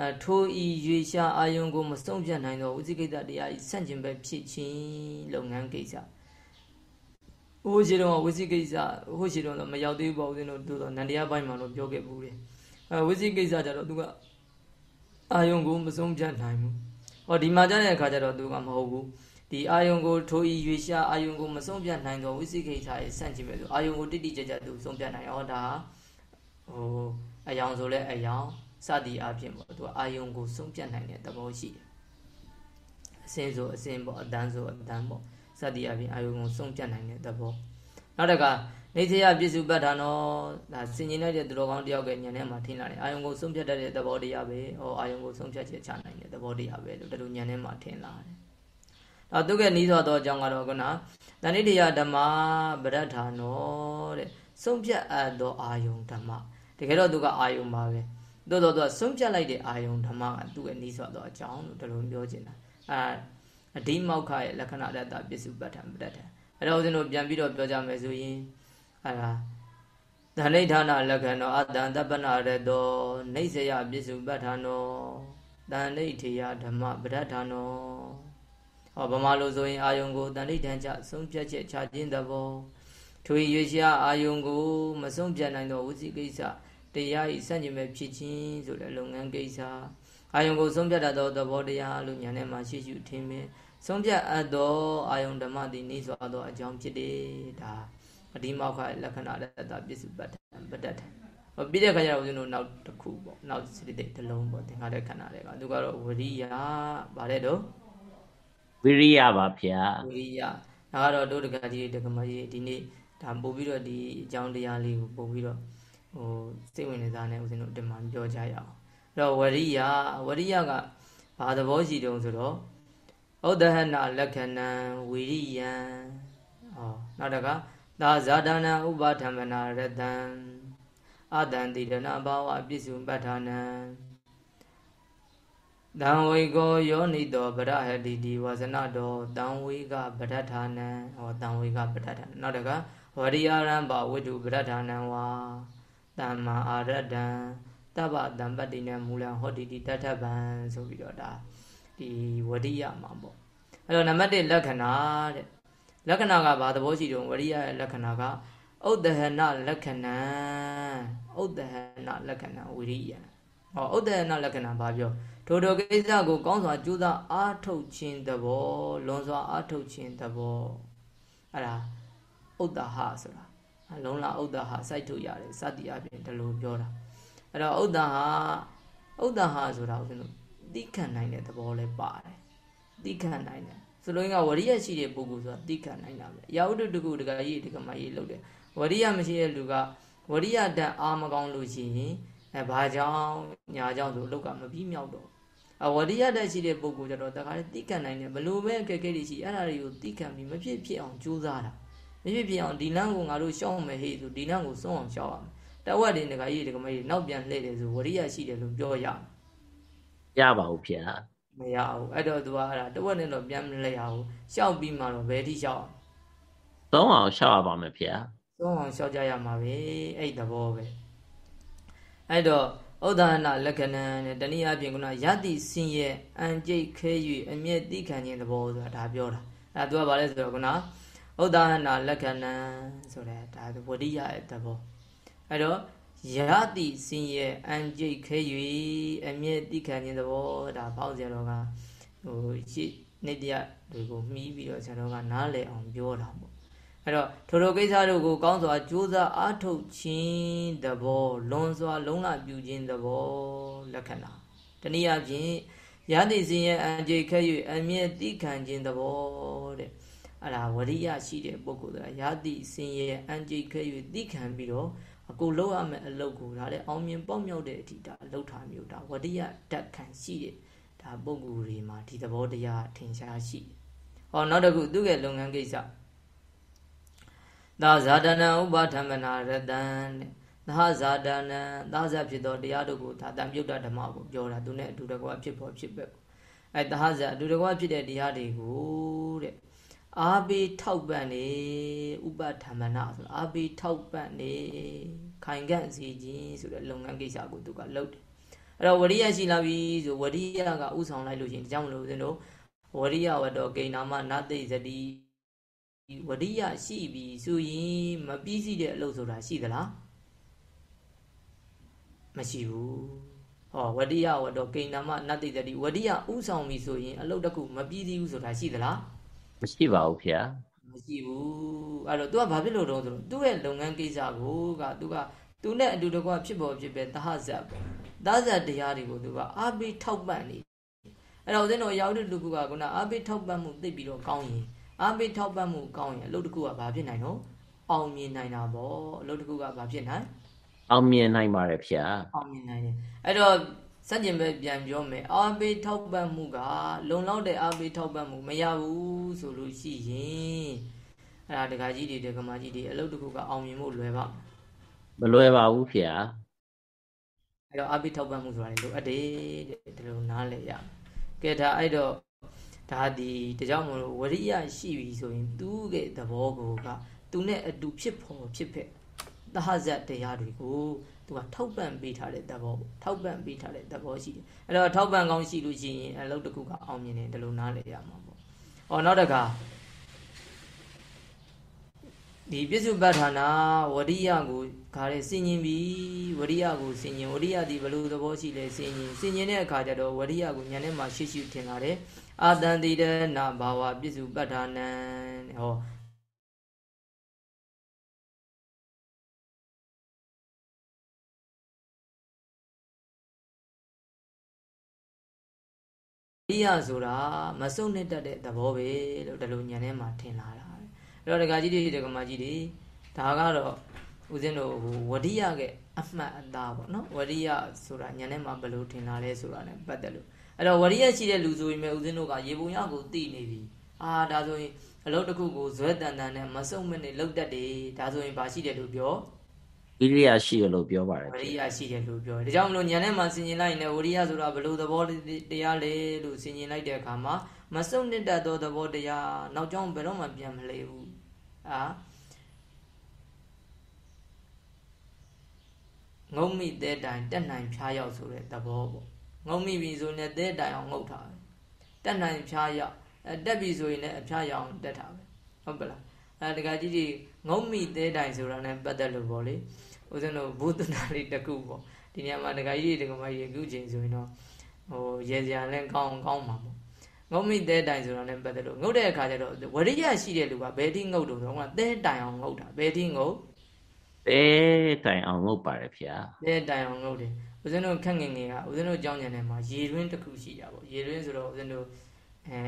အထိုးဤရွေရှာအာယုံကိုမဆုံးဖြတ်နိုင်သောဝိသိကိစ္စတရားဤဆန့်ကျင်ဘက်ဖြစ်ခြင်းလုပ်ငန်းကိစ္စဟိုရှိတော့ဝိသိကိစ္စဟိုရှိတော့မရောက်သေးဘူးပေါ့ဦးဇင်းတို့တို့တော့နန္တရားပိုင်းမှာတော့ပြောခဲ့ဘူးတယ်အဲဝိသိကိစ္စကြတော့သူကအာယုံကိုမဆုံးဖြတ်နိုင်ဘူး ဟောဒီမှာကြတဲ့အခါကျတော့သူကမဟုတ်ဘူးဒီဒီအာယုံကိုထိုးဤရွေရှာအာယုံကိုမဆုံးပြတ်နိုင်သောဝိသိကိစ္စရဲ့ဆန့်ကျင်ပဲဆိုအာယုံကိုတိတိကျကျသူဆုံးပြတ်နိုင်အောင်ဒါဟိုအယောင်ဆိုလဲအယောင်စသည်အပြင်ပေါ့သူအာယုံကိုဆုံးပြတ်နိုင်တဲ့သဘောရှိတယ်အစင်းဆိုအစင်းပေါ့အတန်းဆိုအတန်းပေါ့စသည်အပြင်အာယုံကိုဆုံးပြတ်နိုင်တဲ့သဘောနောက်တက နေသေယပြစ္စုပ္ပတ္ထနောဒါစင်ကျင်လိုက်တဲ့သူတော်ကောင်းတယောက်ကညံထဲမှာထင်လာတယ်အာယုံကိုဆုံးဖြတ်တတ်တဲ့သဘောတရားပဲဟောအာယုံကိုဆုံးဖြတ်ချက်ချနိုင်တဲ့သဘောတရားပဲလို့တလူညံထဲမှာထင်လာတယ်။တော့သူကနီးစွာသောအကြောင်းကတော့ကနတဏိတယဓမ္မပရဋ္ဌာနောတဲ့ဆုံးဖြတ်အပ်သောအာယုံဓမ္မတကယ်တော့သူကအာယုံပါပဲ။သို့တော့သူကဆုံးဖြတ်လိုက်တဲ့အာယုံဓမ္မကသူ့ရဲ့နီးစွာသောအကြောင်းလို့တလူပြောချင်တာ။အဲအဓိမောက္ခရဲ့လက္ခဏာတတပစ္စုပ္ပတ္ထံပရဋ္ဌာအဲ့တော့ဦးဇင်းတို့ပြန်ပြီးတော့ပြောကြမယ်ဆိုရင် အဲ့ဒါဓနိဌာနလက္ခဏောအတန်တပနာရတောနေစယပစ္စုပ္ပထာနောတန်ဋိထေယဓမ္မပဋ္ဌာနောဟောဗမာလိုဆိုရင်အာယုံကိုတန်ဋိဌာန်ချဆုံးဖြတ်ချက်ချခြင်းတဘောထွေရွေရှားအာယုံကိုမဆုံးဖြတ်နိုင်သောဝစီကိစ္စတရားဤစန့်ကျင်မဲ့ဖြစ်ခြင်းဆိုတဲ့လုပ်ငန်းကိစ္စအာယုံကိုဆုံးဖြတ်တတ်သောသဘောတရားလို့ညာထဲမှာရှိရှိထင်မြင်ဆုံးဖြတ်အပ်သောအာယုံဓမ္မသည်နေစွာသောအကြောင်းဖြစ်တယ်ဒါ အဒီမောက္ခလက္ခဏာလက်တာပစ္စုပ္ပတ္တပတ္တဟောပြီးတဲ့ခါကျတော့ဦးဇင်းတို့နောက်တစ်ခုပေါ့နောက်စတိတ်တစ်လုံးပေါ့သင်္ခါရခန္ဓာတွေကသူကတော့ဝရိယဗါတဲ့တော့ဝိရိယပါဗျာဝိရိယဒါကတော့တို့တက္ကကြီးတက္ကမကြီးဒီနေ့ဒါပို့ပြီးတော့ဒီအကြောင်းတရားလေးကိုပို့ပြီးတော့ဟိုစိတ်ဝင်နေစားနေဦးဇင်းတို့တင်မှပြောကြရအောင်အဲ့တော့ဝရိယဝရိယကဘာသဘောရှိတုံးဆိုတော့ဩဒဟနာလက္ခဏံဝိရိယံဟောနောက်တက သာဇာတနာဥပါထမနာရတံအတန်တိရဏဘာဝပြစ္စုပဋ္ဌာနံတံဝေကောယောနိတောဗရဟတိတိဝါစနတောတံဝေကပဋ္ဌာနံဟောတံဝေကပဋ္ဌာနံနောက်တကဝရိယရံဘဝိတုပဋ္ဌာနံဝါတမ္မာအာရတံတပ္ပတံပတ္တိနမူလံဟောတိတိတထဗံဆိုပြီးတော့ဒါဒီဝရိယမှာပေါ့အဲ့တော့နံပါတ်1လက္ခဏာတဲ့ လက္ခဏာကဘာသဘောရှိတုံးဝရိယရဲ့လက္ခဏာကဥဒ္ဒဟနလက္ခဏာဥဒ္ဒဟနလက္ခဏာဝိရိယဟောဥဒ္ဒဟနလက္ခဏာဘာပြောထိုထိုကိစ္စကိုကောင်းစွာကြိုးစားအားထုတ်ခြင်းသဘောလွန်စွာအားထုတ်ခြင်းသဘောအဲ့ဒါဥဒ္ဒဟဆိုတာလုံးလာဥဒ္ဒဟစိုက်ထုတ်ရတယ်စသည်အပြင်ဒီလိုပြောတာအဲ့တော့ဥဒ္ဒဟဥဒ္ဒဟဆိုတာဦးဇင်းတို့သိခံနိုင်တဲ့သဘောလဲပါတယ်သိခံနိုင်တယ် ဆိုလိုရင်းကဝရိယရှိတဲ့ပုဂ္ဂိုလ်ဆိုတာသိခံနိုင်တာပဲအရာဥဒ္ဒတကုတကရေးတကမရေးလုပ်တယ်ဝရိယမရှိတဲ့လူကဝရိယတန်အာမကောင်းလို့ရှိရင်အဲဘာကြောင့်ညာကြောင့်ဆိုအလုတ်ကမပြီးမြောက်တော့အဝရိယတက်ရှိတဲ့ပုဂ္ဂိုလ်ကြတော့တခါလေသိခံနိုင်တယ်ဘလို့ပဲအခက်အခဲတွေရှိအဲ့ဒါတွေကိုသိခံပြီးမဖြစ်ဖြစ်အောင်ကြိုးစားတာမဖြစ်ဖြစ်အောင်ဒီလမ်းကိုငါတို့ရှောင်းမယ်ဟေ့ဆိုဒီလမ်းကိုဆုံးအောင်ရှောင်းရမယ်တဝက်တွေတခါကြီးတခါမကြီးနောက်ပြန်လှည့်တယ်ဆိုဝရိယရှိတယ်လို့ပြောရရပါဘူးဗျာ မရဘူးအဲ့တော့သူကအဲ့ဒါတဝက်နဲ့တော့ပြန်မလဲရဘူးရှောက်ပြီးမှတော့ဘယ်ထိရှောက်သုံးအောင်ရှောက်ရပါမယ်ဗျာသုံးအောင်ရှောက်ကြရမှာပဲအဲ့သဘောပဲအဲ့တော့ဥဒ္ဒဟနာလက္ခဏာနဲ့တနည်းအားဖြင့်ကယတိစင်ရဲ့အံကြိတ်ခဲ၍အမျက်တိခံခြင်းသဘောဆိုတာဒါပြောတာအဲ့သူကဘာလဲဆိုတော့ကဥဒ္ဒဟနာလက္ခဏာဆိုတဲ့ဒါဝရိယရဲ့သဘောအဲ့တော့ ယတိစင်ရဲ့အံကြိတ်ခဲ၍အမျက်တိခံခြင်းသဘောဒါပေါ့ဆရာတော်ကဟိုရှိနေတရားတွေကိုမှီးပြီးတော့ဆရာတော်ကနားလည်အောင်ပြောတာပေါ့အဲ့တော့ထိုထိုကိစ္စတို့ကိုကောင်းစွာကြိုးစားအားထုတ်ခြင်းသဘောလွန်စွာ လုံးလပြုခြင်းသဘောလက္ခဏာတနည်းအားဖြင့်ယတိစင်ရဲ့အံကြိတ်ခဲ၍အမျက်တိခံခြင်းသဘောတဲ့အဲ့ဒါဝရိယရှိတဲ့ပုဂ္ဂိုလ်ကယတိစင်ရဲ့အံကြိတ်ခဲ၍တိခံပြီးတော့ အကိုလောက်ရမယ့်အလုပ်ကိုဒါလည်းအောင်မြင်ပေါက်မြောက်တဲ့အထိဒါအလုပ်ထားမျိုးဒါဝတ္တရဓာတ်ခံရှိတဲ့ဒါပုံကူတွေမှာဒီသဘောတရားထင်ရှားရှိဟောနောက်တစ်ခုသူ့ရဲ့လုပ်ငန်းကိစ္စသာဇာတနံဥပဓမ္မနာရတံတဲ့သာဇာတနံသာဇဖြစ်သောတရားတို့ကိုဒါတံပြုတ်တဓမ္မကိုပြောတာသူနဲ့အတူတကွဖြစ်ပေါ်ဖြစ်ပဲအဲသာဇာအတူတကွဖြစ်တဲ့တရားတွေကိုတဲ့အာဘေထောက်ပံ့နေဥပဓမ္မနာဆိုအာဘေထောက်ပံ့နေ ခိုင်ကန့်စီခြင်းဆိုတဲ့လုပ်ငန်းကိစ္စကိုသူကလုပ်တယ်အဲ့တော့ဝရိယရှိလာပြီဆိုဝရိယကဥဆောင်လိုက်လို့ရှိရင်ဒါကြောင့်မလို့ဦးဇင်းတို့ဝရိယဝတ္တောဂိဏမနသိဇတိဝရိယရှိပြီဆိုရင်မပြီးစီးတဲ့အလုပ်ဆိုတာရှိသလားမရှိဘူးဟောဝရိယဝတ္တောဂိဏမနသိဇတိဝရိယဥဆောင်ပြီဆိုရင်အလုပ်တစ်ခုမပြီးစီးဘူးဆိုတာရှိသလားမမရှိပါဘူးဗျာ မရှိဘူးအဲ့တော့ तू ကဘာဖြစ်လို့တော့ဆိုတော့သူ့ရဲ့လုပ်ငန်းကိစ္စကိုက तू ကသူနဲ့အတူတကွဖြစ်ပေါ်ဖြစ်ပဲသဟဇတ်ပဲသဟဇတ်တရားတွေကို तू ကအားပေးထောက်ပံ့နေအဲ့တော့ဦးဇင်းတို့ရောက်တဲ့လူကကခုနအားပေးထောက်ပံ့မှုသိပြီးတော့ကောင်းရင်အားပေးထောက်ပံ့မှုကောင်းရင်အလုပ်တစ်ခုကဘာဖြစ်နိုင်တော့အောင်မြင်နိုင်တာပေါ့အလုပ်တစ်ခုကဘာဖြစ်နိုင်အောင်မြင်နိုင်ပါတယ်ဗျာအောင်မြင်နိုင်တယ်အဲ့တော့ စัจကျင်ပဲပြန်ပြောမယ်အားပေးထောက်ပံ့မှုကလုံလောက်တဲ့အားပေးထောက်ပံ့မှုမရဘူးဆိုလို့ရှိရင်အဲ့ဒါဒကာကြီးတွေဒကာမကြီးတွေအလုပ်တစ်ခုကအောင်မြင်ဖို့လွယ်ပါမလွယ်ပါဘူးဗျာအဲ့တော့အားပေးထောက်ပံ့မှုဆိုတာလေလိုအပ်တယ်တဲ့ဒီလိုနားလည်ရကဲဒါအဲ့တော့ဒါဒီတကြောင်မလို့ဝရိယရှိပြီဆိုရင်သူ့ရဲ့သဘောကိုကသူနဲ့အတူဖြစ်ဖို့ဖြစ်ဖက်သဟဇတ်တရားတွေကို သူကထောက်ပံ့ပေးထားတဲ့သဘောပေါ့ထောက်ပံ့ပေးထားတဲ့သဘောရှိတယ်အဲ့တော့ထောက်ပံ့ကောင်းရှိလို့ရှိရင်အလုပ်တစ်ခုကအောင်မြင်တယ်ဒီလိုနားလည်ရမှာပေါ့။အော်နောက်တကဒီပြစ္စုပ္ပထာနာဝရိယကိုခါရဲစင်ញင်ပြီဝရိယကိုစင်ញင်ဝရိယဒီဘလို့သဘောရှိလဲစင်ញင်စင်ញင်တဲ့အခါကျတော့ဝရိယကိုညာထဲမှာရှိရှိထင်လာတယ်အာတန်တိတနာဘာဝပြစ္စုပ္ပထာနံဟော ရိယဆိုတာမစုံနဲ့တတ်တဲ့သဘောပဲလို့ဒီလိုညံထဲမှာထင်လာတာအဲ့တော့ဒကာကြီးတွေဒကာမကြီးတွေဒါကတော့ဦးဇင်းတို့ဟိုဝရိယကအမှတ်အသားပေါ့နော်ဝရိယဆိုတာညံထဲမှာဘယ်လိုထင်လာလဲဆိုတာ ਨੇ ပတ်သက်လို့အဲ့တော့ဝရိယရှိတဲ့လူဆိုရင်ပဲဦးဇင်းတို့ကရေပုံရကိုသိနေပြီအာဒါဆိုရင်အလုပ်တစ်ခုကိုဇွဲတန်တန်နဲ့မစုံမနဲ့လောက်တတ်တယ်ဒါဆိုရင်ဘာရှိတယ်လို့ပြောဝိရိယရှိတယ်လို့ပြောပါတယ်ဝရိယရှိတယ်လို့ပြောတယ်ဒါကြောင့်မလို့ညာထဲမှာဆင်ញင်လိုက်ရင်ဝရိယဆိုတာဘယ်လိုသဘောတရားလဲလို့ဆင်ញင်လိုက်တဲ့အခါမှာမစုံနှစ်တတ်သောသဘောတရားနောက်ကြောင်းဘယ်တော့မှပြန်မလဲဘူးအာငုံမိတဲ့တိုင်တက်နိုင်ဖြားရောက်ဆိုတဲ့သဘောပေါ့ငုံမိပြီဆိုရင်တဲ့တိုင်အောင်ငုတ်ထားပဲတက်နိုင်ဖြားရောက်အဲတက်ပြီဆိုရင်လည်းအဖြားရောက်တက်ထားပဲဟုတ်ပလားအဲတကကြီးကြီးငုံမိတဲ့တိုင်ဆိုတာ ਨੇ ပတ်သက်လို့ပေါ့လေ ဦးဇင်းတို့ဘုဒ္ဓနာလေးတကူပေါ့ဒီနေရာမှာတကကြီးတကမကြီးအခုချိန်ဆိုရင်တော့ဟိုရေစရာလည်းကောင်းကောင်းမှာပေါ့ငုံမိသဲတိုင်ဆိုတာနဲ့ပတ်သက်လို့ငုတ်တဲ့အခါကျတော့ဝရိယရှိတဲ့လူကဘယ်ထိငုတ်တုံဆိုတော့သဲတိုင်အောင်ငုတ်တာဘယ်ထိငုတ်သဲတိုင်အောင်ငုတ်ပါတယ်ဗျာသဲတိုင်အောင်ငုတ်တယ်ဦးဇင်းတို့ခက်ငင်ငယ်ကဦးဇင်းတို့ကြောင်းညံထဲမှာရေတွင်းတစ်ခုရှိတာပေါ့ရေတွင်းဆိုတော့ဦးဇင်းတို့အဲ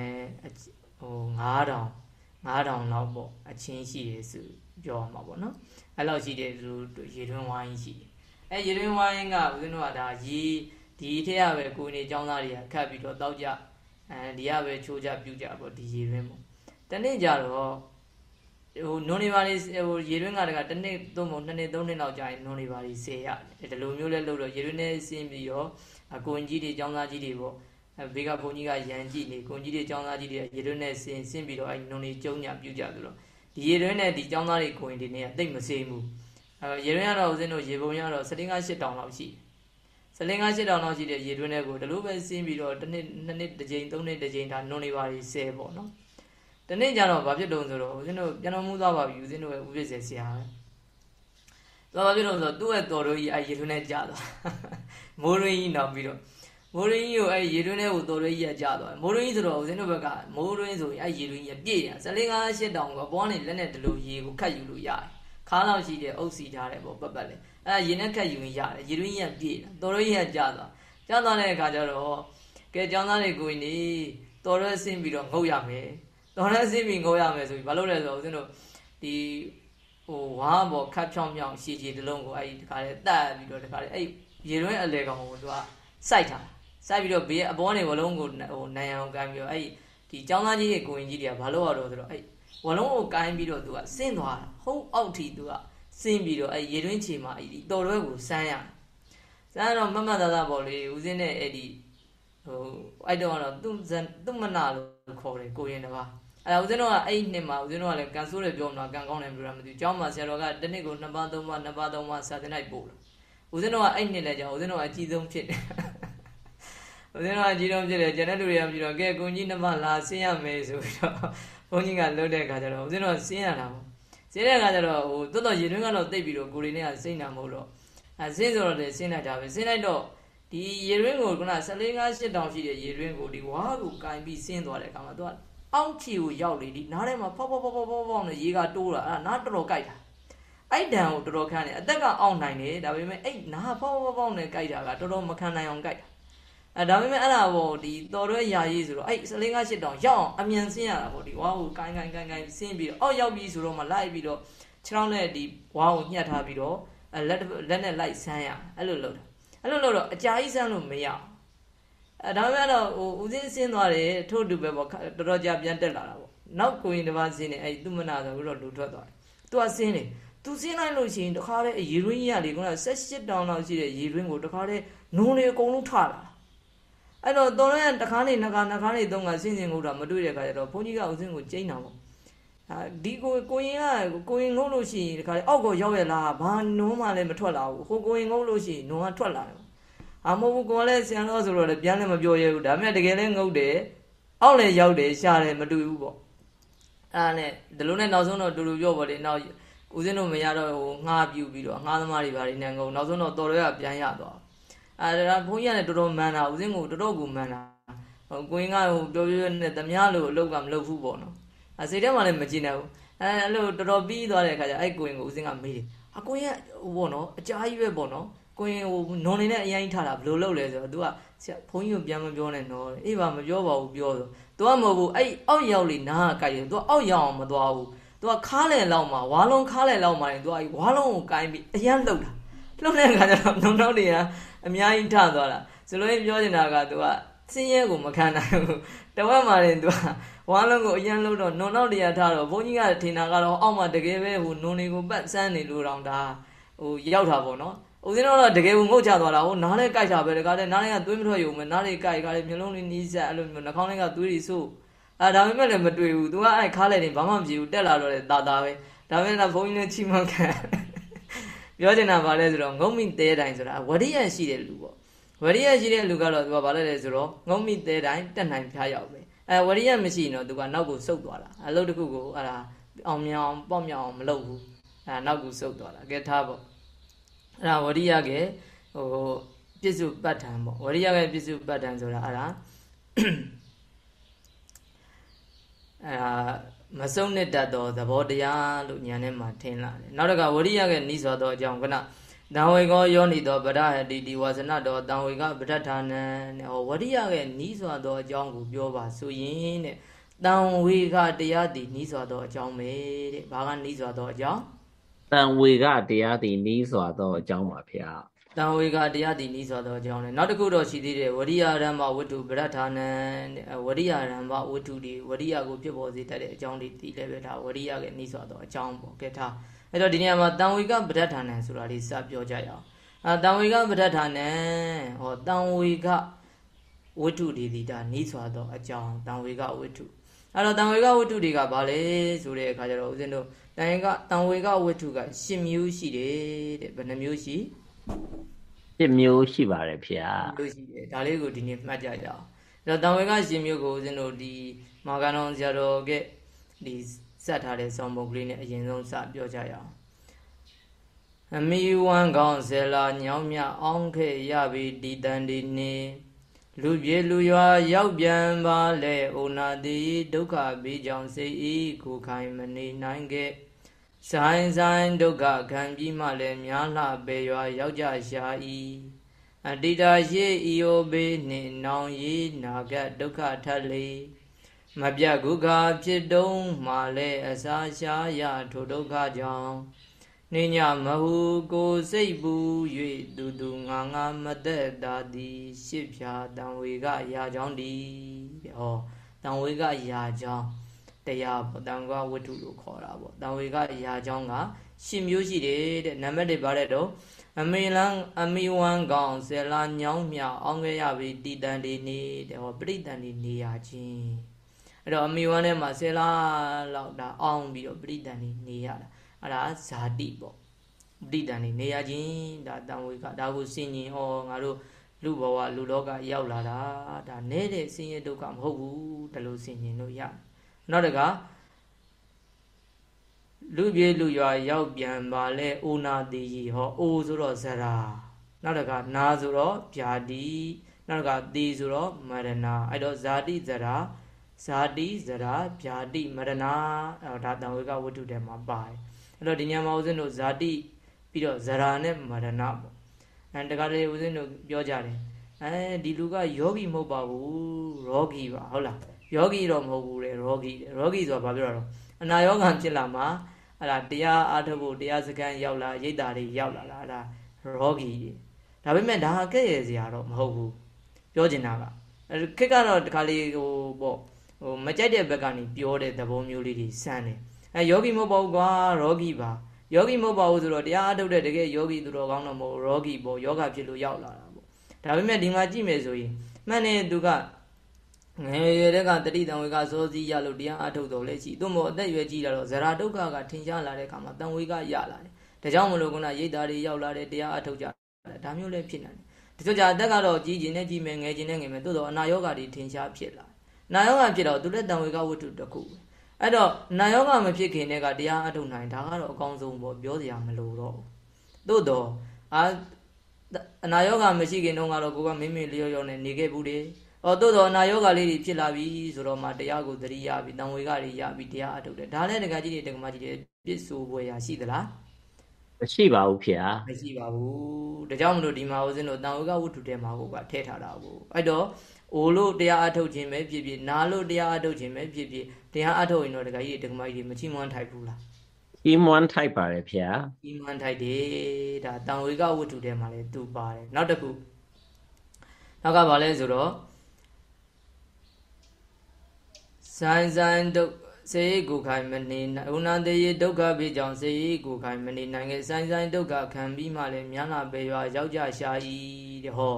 ဟို9000 9000လောက်ပေါ့အချင်းရှိတယ်ဆို ပြောရမှာပေါ့နော်အဲ့လောက်ရှိတယ်သူရေတွင်းဝိုင်းရှိတယ်အဲရေတွင်းဝိုင်းကဦးဇင်းတို့ကဒါရေဒီထက်ကပဲကိုယ်နေចောင်းသားတွေကခတ်ပြီးတော့တောက်ကြအဲဒီကပဲချိုးကြပြုတ်ကြပေါ့ဒီရေတွင်းပေါ့တနေ့ကြတော့ဟိုနွန်နေပါလေးဟိုရေတွင်းကတကတနေ့သုံးပုံနှစ်နှစ်သုံးနှစ်လောက်ကြာရင်နွန်နေပါလေးဆေးရတယ်ဒီလိုမျိုးလဲလို့တော့ရေတွင်းနဲ့ဆင်းပြီးတော့အကွန်ကြီးတွေចောင်းသားကြီးတွေပေါ့အဲဘေးကဘုန်းကြီးကရန်ကြည့်နေကွန်ကြီးတွေចောင်းသားကြီးတွေရေတွင်းနဲ့ဆင်းဆင်းပြီးတော့အဲနွန်နေကျုံညာပြုတ်ကြဆိုတော့ ဒီရေတွင်းနဲ့ဒီចောင်းသားတွေကိုရင်ဒီနေ့ကတိတ်မဆေးဘူးအဲရေတွင်းကတော့ဦးဇင်းတို့ရေပုံရတော့7 8တောင်လောက်ရှိတယ်စလင်းကား၈တောင်လောက်ရှိတဲ့ရေတွင်းတွေကိုဒီလိုပဲဆင်းပြီးတော့တစ်နှစ်နှစ်နှစ်တစ်ကြိမ်သုံးနှစ်တစ်ကြိမ်ဒါနုံနေပါလိဆဲပေါ့နော်တနေ့ကျတော့ဘာဖြစ်တုံဆိုတော့ဦးဇင်းတို့ပြန်တော်မူသွားပါပြီဦးဇင်းတို့ရဲ့ဥပစ္စေဆရာပဲသူကဘာဖြစ်လို့ဆိုတော့သူ့ရဲ့တော်တော်ကြီးအဲရေတွင်းနဲ့ကြာသွားမိုးရင်းကြီးနောက်ပြီးတော့ မိုးရင်းကြီးကိုအဲရေတွင်းထဲကိုတော်တော်ကြီးကကြာသွားမိုးရင်းကြီးဆိုတော့ဦးဇင်းတို့ဘက်ကမိုးရင်းဆိုရင်အဲရေတွင်းကြီးပြည့်ရစလင်းကား၈တောင်ကဘောကနေလက်နဲ့ဒီလိုရေကိုခတ်ယူလို့ရတယ်ခါးလောက်ရှိတဲ့အုပ်စီထားတယ်ပေါ့ပတ်ပတ်လေအဲရေနဲ့ခက်ယူရင်ရတယ်ရေတွင်းကြီးကပြည့်တော်တော်ကြီးကကြာသွားကြာသွားတဲ့အခါကျတော့ကဲကျောင်းသားတွေကိုနေတော်ရဲဆင်းပြီးတော့ငုတ်ရမယ်တော်ရဲဆင်းပြီးငုတ်ရမယ်ဆိုပြီးဘာလို့လဲဆိုတော့ဦးဇင်းတို့ဒီဟိုဝါဘောခတ်ဖြောင်းဖြောင်းရှည်ရှည်တလုံးကိုအဲ့ဒီတခါလေတတ်ပြီးတော့တခါလေအဲ့ရေတွင်းအလေကောင်ကိုသူကစိုက်ထား စိုက်ပြီးတော့ဘေးအပေါ်နေဝလုံးကိုဟိုနိုင်အောင်ကန်ပြီးတော့အဲ့ဒီကျောင်းသားကြီးရဲ့ကိုရင်ကြီးတွေကဘာလို့ရတော့ဆိုတော့အဲ့ဝလုံးကိုကိုင်းပြီးတော့သူကဆင်းသွားတာဟုတ်အောက်ထိသူကဆင်းပြီးတော့အဲရေတွင်းချေမှာအဲ့ဒီတော်တွဲကိုစမ်းရစမ်းတော့မမသာသာပေါ့လေဦးစင်းနဲ့အဲ့ဒီဟိုအဲ့တော့ကတော့သူသူမနာလို့ခေါ်တယ်ကိုရင်တပါအဲ့ဒါဦးဇင်းတို့ကအဲ့ဒီနှစ်မှာဦးဇင်းတို့ကလည်းကန်ဆိုးတယ်ပြောမှာကန်ကောင်းတယ်ပြောတာမသိဘူးကျောင်းမှာဆရာတော်ကတစ်နှစ်ကိုနှစ်ပါးသုံးပါးနှစ်ပါးသုံးပါးစာသင်လိုက်ပို့လို့ဦးဇင်းတို့ကအဲ့နှစ်လည်းကြောင့်ဦးဇင်းတို့ကအကြီးဆုံးဖြစ်တယ် ဦးဇင်းတို့ကအကြီးဆုံးဖြစ်တယ်ကျန်တဲ့လူတွေကပြီးတော့ကဲကိုကြီးနှစ်ပါးလာဆင်းရမယ်ဆိုပြီးတော့ဘုန်းကြီးကလှုပ်တဲ့အခါကျတော့ဦးဇင်းတို့ကဆင်းရတာပေါ့ဆင်းတဲ့အခါကျတော့ဟိုတော်တော်ရေတွင်းကတော့တိတ်ပြီးတော့ကိုရီနဲ့ကစိတ်နာမဟုတ်တော့အဲဆင်းဆိုတော့လည်းဆင်းလိုက်တာပဲဆင်းလိုက်တော့ဒီရေတွင်းကိုခုန14 5 8တောင်ရှိတဲ့ရေတွင်းကိုဒီဝါးကိုကင်ပြီးဆင်းသွားတဲ့အခါမှာသူကအောင့်ချီကိုရောက်လေဒီနားထဲမှာဖောက်ဖောက်ဖောက်ဖောက်ဖောက်ဖောက်နဲ့ရေကတိုးတာအဲ့ဒါနားတော်တော်ကြိုက်တာအဲ့ဒံကိုတော်တော်ခံတယ်အသက်ကအောင့်နိုင်တယ်ဒါပေမဲ့အဲ့နားဖောက်ဖောက်ဖောက်နဲ့ကြိုက်တာကတော်တော်မခံနိုင်အောင်ကြိုက်တာ အဲဒါပေမဲ့အဲ့ဒါပေါ့ဒီတော်ရွယ်ယာရေးဆိုတော့အဲ့စလင်းကားရှစ်တောင်ရောက်အောင်အမြန်ဆင်းရတာပေါ့ဒီဝါကိုကိုင်းကိုင်းကိုင်းကိုင်းဆင်းပြီးတော့အောက်ရောက်ပြီဆိုတော့မှလိုက်ပြီးတော့ခြေထောက်နဲ့ဒီဝါကိုညှက်ထားပြီးတော့လက်လက်နဲ့လိုက်ဆန်းရအဲ့လိုလုပ်တာအဲ့လိုလုပ်တော့အကြာကြီးဆန်းလို့မရအောင်အဲဒါပေမဲ့တော့ဟိုဦးစင်းဆင်းသွားတယ်ထို့တူပဲပေါ့တော်တော်ကြာပြန်တက်လာတာပေါ့နောက်ကိုရင်တစ်ပါးဆင်းနေအဲ့သူမနာဆိုပြီးတော့လူထွက်သွားတယ်သူကဆင်းတယ်သူဆင်းလိုက်လို့ရှိရင်တခါတည်းရေရင်းကြီးရလေက78တောင်လောက်ရှိတဲ့ရေရင်းကိုတခါတည်းနုံတွေအကုန်လုံးထလာ အဲ့တော့တော်ရဲတခါနေနှခါနှခါနေသုံးကဆင်းစင်ငုတ်တာမတွေ့တဲ့ခါကျတော့ဘုန်းကြီးကဦးစင်းကိုကျိန်းတာပေါ့ဟာဒီကိုကိုရင်ကကိုရင်ငုတ်လို့ရှိရင်တခါလေအောက်ကိုရောက်ရလားဘာနုံးမှလည်းမထွက်လာဘူးဟိုကိုရင်ငုတ်လို့ရှိရင်နုံးကထွက်လာတယ်အမဟုတ်ဘူးကိုလည်းဆန်တော့ဆိုတော့လည်းပြန်လည်းမပြောရဘူးဒါပေမဲ့တကယ်လည်းငုတ်တယ်အောက်လည်းရောက်တယ်ရှားတယ်မတွေ့ဘူးပေါ့အဲ့ဒါနဲ့ဒီလိုနဲ့နောက်ဆုံးတော့တူတူပြောပါလေနောက်ဦးစင်းတို့မရတော့ဟိုငှားပြူပြီးတော့ငှားသမားတွေဘာတွေနဲ့ငုံနောက်ဆုံးတော့တော်ရဲကပြန်ရသွား အဲဒါဘုန်းကြီးကလည်းတော်တော်မှန်တာဦးစင်းကိုတော်တော်ကိုမှန်တာဟိုကိုင်းကဟိုပြောပြောနဲ့သမားလို့အလုပ်ကမလုပ်ဘူးပေါ့နော်အဲစိတ်ထဲမှာလည်းမကြည့်နိုင်ဘူးအဲအဲ့လိုတော်တော်ပြီးသွားတဲ့အခါကျအဲ့ကိုင်းကိုဦးစင်းကမေးတယ်အကိုင်းကဟိုပေါ့နော်အကြာကြီးပဲပေါ့နော်ကိုရင်ဟိုနွန်နေနဲ့အရင်ထားတာဘယ်လိုလုပ်လဲဆိုတော့ तू ကဆရာဘုန်းကြီးကိုပြန်မပြောနဲ့နော်အေးပါမပြောပါဘူးပြောဆို तू ကမဟုတ်ဘူးအဲ့အောက်ရောက်လေနားကကြိုက်တယ် तू အောက်ရောက်အောင်မသွားဘူး तू ကခါးလယ်လောက်မှာဝါလုံးခါးလယ်လောက်မှာရင် तू ကဝါလုံးကိုကိုင်းပြီးအရင်လှုပ်တာလှုပ်တဲ့အခါကျတော့နှုံနှောက်တွေက အများကြီးထသွားတာဆိုလို့ပြောချင်တာကသူကစင်းရဲကိုမခံနိုင်ဘူးတဝက်မှာရင်သူကဝါလုံးကိုအရင်လို့တော့နုံနောက်တရားထားတော့ဘုန်းကြီးကထင်တာကတော့အောက်မှာတကယ်ပဲဟိုနုံတွေကိုပတ်စမ်းနေလို့တောင်ဒါဟိုရောက်တာပေါ့နော်ဦးဇင်းတော့တကယ်ကိုငုတ်ချသွားတာဟိုနားလေးကြိုက်တာပဲတကားတဲ့နားလေးကသွေးမထွက်ရုံပဲနားလေးကြိုက်ကြတယ်မျိုးလုံးလေးနီးစက်အဲ့လိုမျိုးနှာခေါင်းလေးကသွေးတွေဆို့အဲဒါပေမဲ့လည်းမတွေ့ဘူးသူကအဲ့ခါးလေတင်ဘာမှမကြည့်ဘူးတက်လာတော့လေတာတာပဲဒါပေမဲ့လည်းဘုန်းကြီးလည်းချီးမွမ်းခံ ပြောချင်တာဗာလဲဆိုတော့ငုံမိတဲတိုင်းဆိုတာဝရိယရှိတဲ့လူပေါ့ဝရိယရှိတဲ့လူကတော့ तू ကဗာလဲလဲဆိုတော့ငုံမိတဲတိုင်းတက်နိုင်ဖျားရောက်ပဲအဲဝရိယမရှိရင်တော့ तू ကနောက်ကိုစုပ်သွားတာအလုပ်တစ်ခုကိုအဲ့ဒါအောင်မြောင်ပေါ့မြောင်မလုပ်ဘူးအဲနောက်ကိုစုပ်သွားတာကဲထားပေါ့အဲ့ဒါဝရိယကဟိုပြစ္စုပ္ပတ္ထံပေါ့ဝရိယကပြစ္စုပ္ပတ္ထံဆိုတာအဲ့ဒါအဲ့ဒါ မစုံနဲ့တတ်သောသဘောတရားလို့ညာထဲမှာထင်လာတယ်နောက်တစ်ခါဝရိယကနိသောသောအကြောင်းကနတံဝေကောယောနိသောဗရဟတိဒီဝါစနတော်တံဝေကပဋ္ဌာနံဟောဝရိယကနိစွာသောအကြောင်းကိုပြောပါဆိုရင်တဲ့တံဝေကတရားတည်နိစွာသောအကြောင်းပဲတဲ့ဘာကနိစွာသောအကြောင်းတန်ဝေကတရားတည်နီးစွာသောအကြောင်းပါဗျာ တံဝေကတရားတည်နီးစွာသောအကြောင်းလေနောက်တစ်ခုတော့ရှိသေးတယ်ဝရိယရမ္မဝတ္ထုပရဋ္ဌာနံဝရိယရမ္မဝတ္ထုဒီဝရိယကိုဖြစ်ပေါ်စေတတ်တဲ့အကြောင်းတွေတည်လည်းပဲဒါဝရိယကနီးစွာသောအကြောင်းပေါ့ကဲထားအဲ့တော့ဒီနေရာမှာတံဝေကပရဋ္ဌာနံဆိုတာလေးစပြောကြရအောင်အာတံဝေကပရဋ္ဌာနံဟောတံဝေကဝတ္ထုဒီဒီဒါနီးစွာသောအကြောင်းတံဝေကဝတ္ထုအဲ့တော့တံဝေကဝတ္ထုတွေကဘာလဲဆိုတဲ့အခါကျတော့ဦးဇင်းတို့တန်ကတံဝေကဝတ္ထုက10မျိုးရှိတယ်တဲ့ဘယ်နှမျိုးရှိ 10မျိုးရှိပါတယ်ဖေ။မျိုးရှိတယ်ဒါလေးကိုဒီနေ့မှတ်ကြကြအောင်အဲ့တော့တံဝေက10မျိုးကိုဦးဇင်းတို့ဒီမာဂန်တော်ဆရာတော်ကဒီစက်ထားတဲ့ဆောင်းပုတ်ကလေးနဲ့အရင်ဆုံးစပြောကြရအောင်အမီဝမ်းကောင်းဇေလာညောင်းမြအောင်ခဲ့ရပြီဒီတန်ဒီနေလူပြေလူရွာရောက်ပြန်ပါလေဩနာတိဒုက္ခပြီးကြောင့်စိတ်ဤကိုခိုင်မနေနိုင်ခဲ့ ဆိုင်ဆိုင်ဒုက္ခခံပြီးမှလည်းများလှပေရွာရောက်ကြရှာ၏အတ္တိတာရှိဤယိုဘေးနှင့်နောင်ရီနာကဒုက္ခထက်လေမပြတ်ကုခဖြစ်တုံးမှလည်းအစာရှားရထိုဒုက္ခကြောင့်နေညမဟုကိုစိတ်ပူ၍တူတူငါငါမသက်တာသည်ရှစ်ဖြာတံဝေကရာကြောင်းဒီဟောတံဝေကရာကြောင်း တရားပေါ့တံဝေကဝတ္ထုလို့ခေါ်တာပေါ့တံဝေကရာကြောင်းကရှစ်မျိုးရှိတယ်တဲ့နံပါတ်1ပါတဲ့တော့အမေလန်းအမီဝမ်ကောင်ဆယ်လာညောင်းမြအောင်ခဲ့ရပြီတည်တန်ဒီနေတဲ့ဟောပြိတန်ဒီနေရချင်းအဲ့တော့အမီဝမ်ထဲမှာဆယ်လာလောက်ဒါအောင်ပြီးတော့ပြိတန်ဒီနေရတာအဲ့ဒါဇာတိပေါ့ပဋိတန်နေနေရချင်းဒါတံဝေကဒါကိုစင်ញင်ဟောငါတို့လူဘဝလူလောကရောက်လာတာဒါနေတဲ့ဆင်းရဲဒုက္ခမဟုတ်ဘူးဒါလို့စင်ញင်လို့ရ နောက်တကလူပြေလူရွာရောက်ပြန်ပါလဲအိုနာတိဟောအိုဆိုတော့ဇရာနောက်တကနာဆိုတော့ဗျာတိနောက်တကတေဆိုတော့မရဏအဲ့တော့ဇာတိဇရာဇာတိဇရာဗျာတိမရဏအဲဒါတံဝေကဝတ္ထုထဲမှာပါတယ်အဲ့တော့ဒီညမှာဦးဇင်းတို့ဇာတိပြီးတော့ဇရာနဲ့မရဏပေါ့အဲတခါတည်းဦးဇင်းတို့ပြောကြတယ်အဲဒီလူကယောဂီမဟုတ်ပါဘူးရောဂီပါဟုတ်လား ယောဂီတော့မဟုတ်ဘူးလေရောဂီရောဂီဆိုတာဘာပြောတာတော့အနာယောဂံဖြစ်လာမှာအဲ့ဒါတရားအားထုတ်ဖို့တရားစခန်းရောက်လာရိတ်တာတွေရောက်လာလားအဲ့ဒါရောဂီဒါပေမဲ့ဒါကဲ့ရဲ့စရာတော့မဟုတ်ဘူးပြောချင်တာကခက်ကတော့တခါလေးဟိုပေါ့ဟိုမကြိုက်တဲ့ဘက်ကနေပြောတဲ့သဘောမျိုးလေးတွေစမ်းတယ်အဲယောဂီမဟုတ်ပါဘူးကွာရောဂီပါယောဂီမဟုတ်ပါဘူးဆိုတော့တရားအားထုတ်တဲ့တကယ်ယောဂီသူတော်ကောင်းတော့မဟုတ်ရောဂီပေါ့ယောဂဖြစ်လို့ရောက်လာတာပေါ့ဒါပေမဲ့ဒီမှာကြည့်မယ်ဆိုရင်မှန်တယ်သူက ငယ်ရွယ်တဲ့ကတတိတံဝေကစောစီးရလို့တရားအားထုတ်တော်လဲရှိသူ့မို့အသက်ရွယ်ကြီးလာတော့ဇရာဒုက္ခကထင်ရှားလာတဲ့အခါမှာတံဝေကရလာတယ်ဒါကြောင့်မလို့ခုနရိတ်သားတွေရောက်လာတယ်တရားအားထုတ်ကြတယ်ဒါမျိုးလည်းဖြစ်နေတယ်တချို့ကြအသက်ကတော့ကြီးကျင်နဲ့ကြီးမယ်ငယ်ကျင်နဲ့ငယ်မယ်တိုးတော့အနာယောဂါတွေထင်ရှားဖြစ်လာနာယောဂါဖြစ်တော့သူလည်းတံဝေကဝတ္ထုတစ်ခုပဲအဲ့တော့နာယောဂါမဖြစ်ခင်တည်းကတရားအထုတ်နိုင်ဒါကတော့အကောင်းဆုံးပေါ့ပြောစရာမလိုတော့ဘူးသို့တော့အာအနာယောဂါမရှိခင်တုန်းကတော့ကိုကမိမိလျော့လျော့နဲ့နေခဲ့ဘူးလေ ဟောသို့တော့အနာယောဂါလေးတွေဖြစ်လာပြီဆိုတော့မှတရားကိုသတိရပြီတံဝေကတွေရပြီတရားအထုတ်တယ်ဒါလည်းတကကြီးတွေတကမကြီးတွေပြစ်ဆိုပွဲရရှိသလားမရှိပါဘူးဖေဟာမရှိပါဘူးဒါကြောင့်မလို့ဒီမှာဦးဇင်းတို့တန်ဝေကဝတ္ထုထဲမှာကိုကထည့်ထားတာကိုအဲ့တော့အိုလို့တရားအထုတ်ခြင်းပဲဖြစ်ဖြစ်နာလို့တရားအထုတ်ခြင်းပဲဖြစ်ဖြစ်တရားအထုတ်ရင်တော့တကကြီးတကမကြီးတွေမချိမွန်းထိုက်ဘူးလားချီးမွမ်းထိုက်ပါတယ်ဖေဟာချီးမွမ်းထိုက်တယ်ဒါတန်ဝေကဝတ္ထုထဲမှာလည်းသူပါတယ်နောက်တစ်ခုနောက်ကဘာလဲဆိုတော့ ဇိုင်းဇိုင်းဒုစေကိုခိုင်မနေဥနာတေယဒုက္ခဖြစ်ကြောင့်စေကိုခိုင်မနေနိုင်ခဲ့ဆိုင်ဆိုင်ဒုက္ခခံပြီးမှလည်းမြန်းလာပေရွာရောက်ကြရှာဤတဲ့ဟော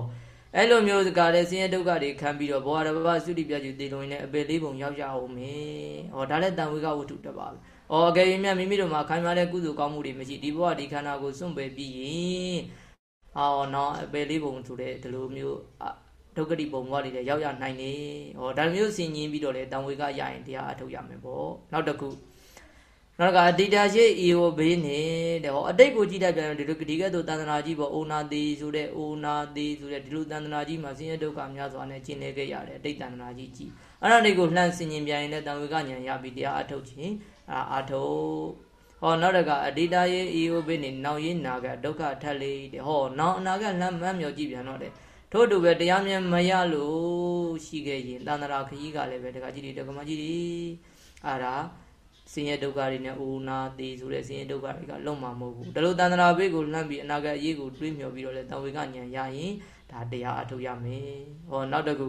အဲ့လိုမျိုးစကားတဲ့ဆင်းရဲဒုက္ခတွေခံပြီးတော့ဘောရဘဘသုတိပြကျူတည်လုံးနဲ့အပေလေးပုံရောက်ကြအောင်မေဟောဒါလည်းတန်ဝေကဝတ္ထုတပါပဲဟောအကယ်၍မြတ်မိမိတို့မှာခိုင်မာတဲ့ကုသိုလ်ကောင်းမှုတွေမရှိဒီဘဝဒီခန္ဓာကိုစွန့်ပယ်ပြီးရင်ဟောနော်အပေလေးပုံဆိုတဲ့ဒီလိုမျိုး ဒုက္ခတိပုံဘဝတွေလည်းရောက်ရနိုင်နေဟောဒါမျိုးဆင်ញင်းပြီးတော့လေတံဝေကရရင်တရားအထုတ်ရမယ်ပေါ့နောက်တစ်ခုနောက်ကအတိတာရှိဤဟောဘေးနေတဲ့ဟောအတိတ်ကိုကြည့်တတ်ပြန်ဒီလိုဒီကဲ့သို့တန်တနာကြီးပေါ့အိုနာတိဆိုတဲ့အိုနာတိဆိုတဲ့ဒီလိုတန်တနာကြီးမှာဆင်းရဲဒုက္ခများစွာနဲ့ကျင်နေခဲ့ရတယ်အတိတ်တန်တနာကြီးကြီးအဲ့ဒါတွေကိုလှမ်းဆင်ញင်ပြန်ရင်လည်းတံဝေကဉာဏ်ရပြီးတရားအထုတ်ခြင်းအာအထုတ်ဟောနောက်တကအတိတာယေဤဟောဘေးနေနောက်ရင်းနာကဒုက္ခထက်လေတဲ့ဟောနောက်အနာကလှမ်းမှန်းမြော်ကြည့်ပြန်တော့တဲ့ ထို့တူပဲတရားမြတ်မရလို့ရှိခဲ့ရင်တန္တရာခကြီးကလည်းပဲတခါကြီးတွေတက္ကမကြီးတွေအာဒါဆင်းရဲဒုက္ခတွေနဲ့အိုနာသေးဆိုတဲ့ဆင်းရဲဒုက္ခတွေကလုံးမှာမဟုတ်ဘူးဒါလို့တန္တရာဘေးကိုလှမ်းပြီးအနာဂတ်အရေးကိုတွေးမြော်ပြီးတော့လေတံဝေကဉာဏ်ရရင်ဒါတရားအထုတ်ရမယ်ဟောနောက်တစ်ခု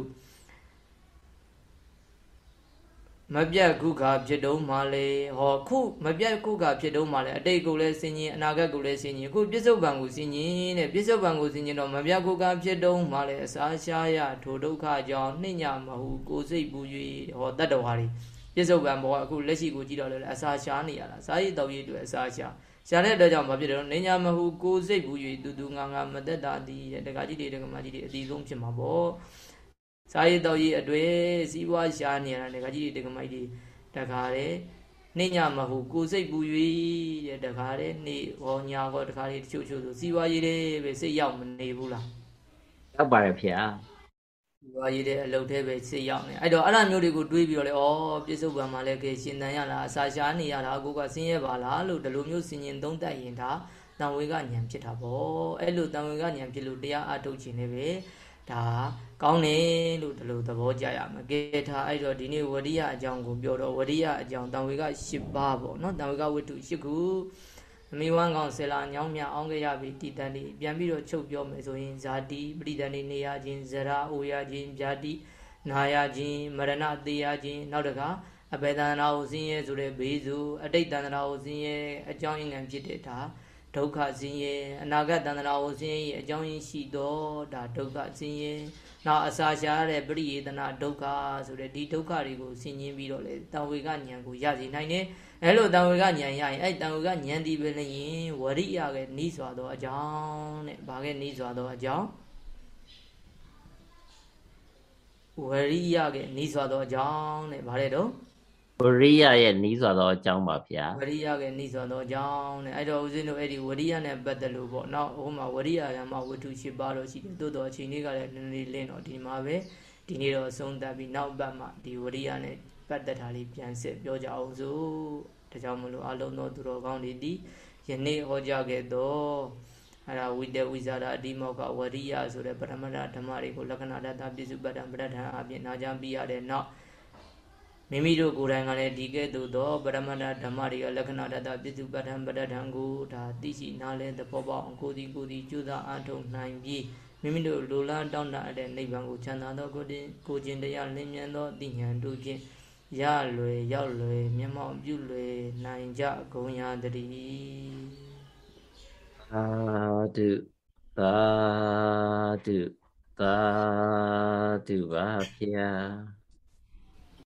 မပြတ်ခုခါဖြစ်တုံးမှလေဟောခုမပြတ်ခုခါဖြစ်တုံးမှလေအတိတ်ကိုလည်းဆင်ញင်အနာဂတ်ကိုလည်းဆင်ញင်ခုပြစ္ဆုတ်ပံကိုဆင်ញင်တဲ့ပြစ္ဆုတ်ပံကိုဆင်ញင်တော့မပြတ်ခုခါဖြစ်တုံးမှလေအစာရှားရထိုဒုက္ခကြောင့်နှိမ့်ညမဟုကိုစိတ်ပူ၍ဟောတတ္တဝါတွေပြစ္ဆုတ်ပံဘောအခုလက်ရှိကိုကြည့်တော့လေအစာရှားနေရတာစာရည်တော်ရည်တွေအစာရှားရှားတဲ့အတွက်ကြောင့်မဖြစ်တယ်နှိမ့်ညမဟုကိုစိတ်ပူ၍တူတူငါငါမသက်တာသည်တဲ့တက္ကကြီးတွေတက္ကမကြီးတွေအတီဆုံးဖြစ်မှာပေါ့ စာရည်တော်ရည်အတွေ့စီးပွားရှားနေရတာတက္ကကြီးတွေတက္ကမကြီးတွေတခါတဲ့နေညမဟုတ်ကိုစိတ်ပူ၍တဲ့တခါတဲ့နေဟောညာဟောတခါလေးတချို့ချို့ဆိုစီဝါရေးတဲ့ပဲစိတ်ရောက်မနေဘူးလားရောက်ပါတယ်ဖေဟာစီဝါရေးတဲ့အလုပ်ထဲပဲစိတ်ရောက်နေအဲ့တော့အဲ့လိုမျိုးတွေကိုတွေးပြီးတော့လေဩပြစ္ဆုတ်ပံမှာလည်းကဲရှင်တန်ရလားအစာရှားနေရလားအကိုကဆင်းရဲပါလားလို့ဒီလိုမျိုးဆင်ញင်သုံးတတ်ရင်ဒါတန်ဝေကဉာဏ်ဖြစ်တာပေါ့အဲ့လိုတန်ဝေကဉာဏ်ဖြစ်လို့တရားအထုတ်ခြင်းလည်းပဲ ဒါကောင်းတယ်လို့ဒီလိုသဘောကျရမှာကဲထားအဲ့တော့ဒီနေ့ဝရိယအကြောင်းကိုပြောတော့ဝရိယအကြောင်းတံဝေက၈ပါးပေါ့နော်တံဝေကဝတ္ထု၈ခုအမိဝမ်းကောင်ဆယ်လာညောင်းမြအောင်ကြရပြီတည်တန်ဒီပြန်ပြီးတော့ချုပ်ပြောမယ်ဆိုရင်ဇာတိပရိဒန်နေနေရခြင်းဇရာအိုရခြင်းဗျာတိနာရခြင်းမရဏသေရခြင်းနောက်တကအဘေဒနာကိုစင်းရဲဆိုတဲ့ဘေးစုအတိတ်တန္တရာကိုစင်းရဲအကြောင်းရင်းငံဖြစ်တဲ့ဒါ ဒုက္ခစင်းရဲအနာဂတ်တန္တရာကိုစင်းရဲအကြောင်းရင်းရှိတော့ဒါဒုက္ခစင်းရဲနောက်အစာရှားတဲ့ပရိယေတနာဒုက္ခဆိုတဲ့ဒီဒုက္ခတွေကိုဆင်ញင်းပြီးတော့လေတံဝေကဉာဏ်ကိုရစီနိုင်တယ်အဲလိုတံဝေကဉာဏ်ရရင်အဲတံဝေကဉာဏ်ဒီပဲလျင်ဝရိယကနီးစွာသောအကြောင်းတဲ့ဘာကနီးစွာသောအကြောင်းဝရိယကနီးစွာသောအကြောင်းတဲ့ဘာလဲတော့ ဝရိယရဲ့နီးစွာသောအကြောင်းပါဗျာဝရိယရဲ့နီးစွာသောအကြောင်းတဲ့အဲ့တော့ဦးဇင်းတို့အဲ့ဒီဝရိယနဲ့ပတ်သက်လို့ပေါ့နောက်ဟိုမှာဝရိယကမှဝတ္ထု၈ပါးလို့ရှိတယ်တိုးတော်အချိန်လေးကလည်းနည်းနည်းလင်းတော့ဒီမှာပဲဒီနေ့တော့အဆုံးသတ်ပြီးနောက်ပတ်မှဒီဝရိယနဲ့ပတ်သက်တာလေးပြန်ဆက်ပြောကြအောင်စို့ဒါကြောင့်မလို့အလုံးသောသူတော်ကောင်းတွေဒီယနေ့ဟောကြားခဲ့တော့အဲ့ဒါဝိတဝိဇာရအတိမောကဝရိယဆိုတဲ့ပရမတ္ထဓမ္မတွေကိုလက္ခဏာတတပြစ္စုပ္ပတ္တပဋ္ဌာန်အပြင်နာကြပြီးရတဲ့နောက် မိမိတို့ကိုယ်တိုင်ကလည်းဒီကဲ့သို့သောပရမတ္ထဓမ္မတွေကလက္ခဏာတတပြစ္စုပ္ပတ္တပဋ္ဌာန်ကိုဒါသိရှိနားလည်သဘောပေါက်အောင်ကိုယ်ဒီကိုယ်ဒီကြိုးစားအားထုတ်နိုင်ပြီးမိမိတို့လိုလားတောင်းတတဲ့နိဗ္ဗာန်ကိုချမ်းသာသောကိုယ်တင်ကိုယ်ချင်းတရားလင်းမြန်သောအသိဉာဏ်တို့ဖြင့်ရလွယ်ရောက်လွယ်မျက်မှောက်ပြုလွယ်နိုင်ကြကုန်ရတည်းသာဓုသာဓုသာဓုပါဗျာ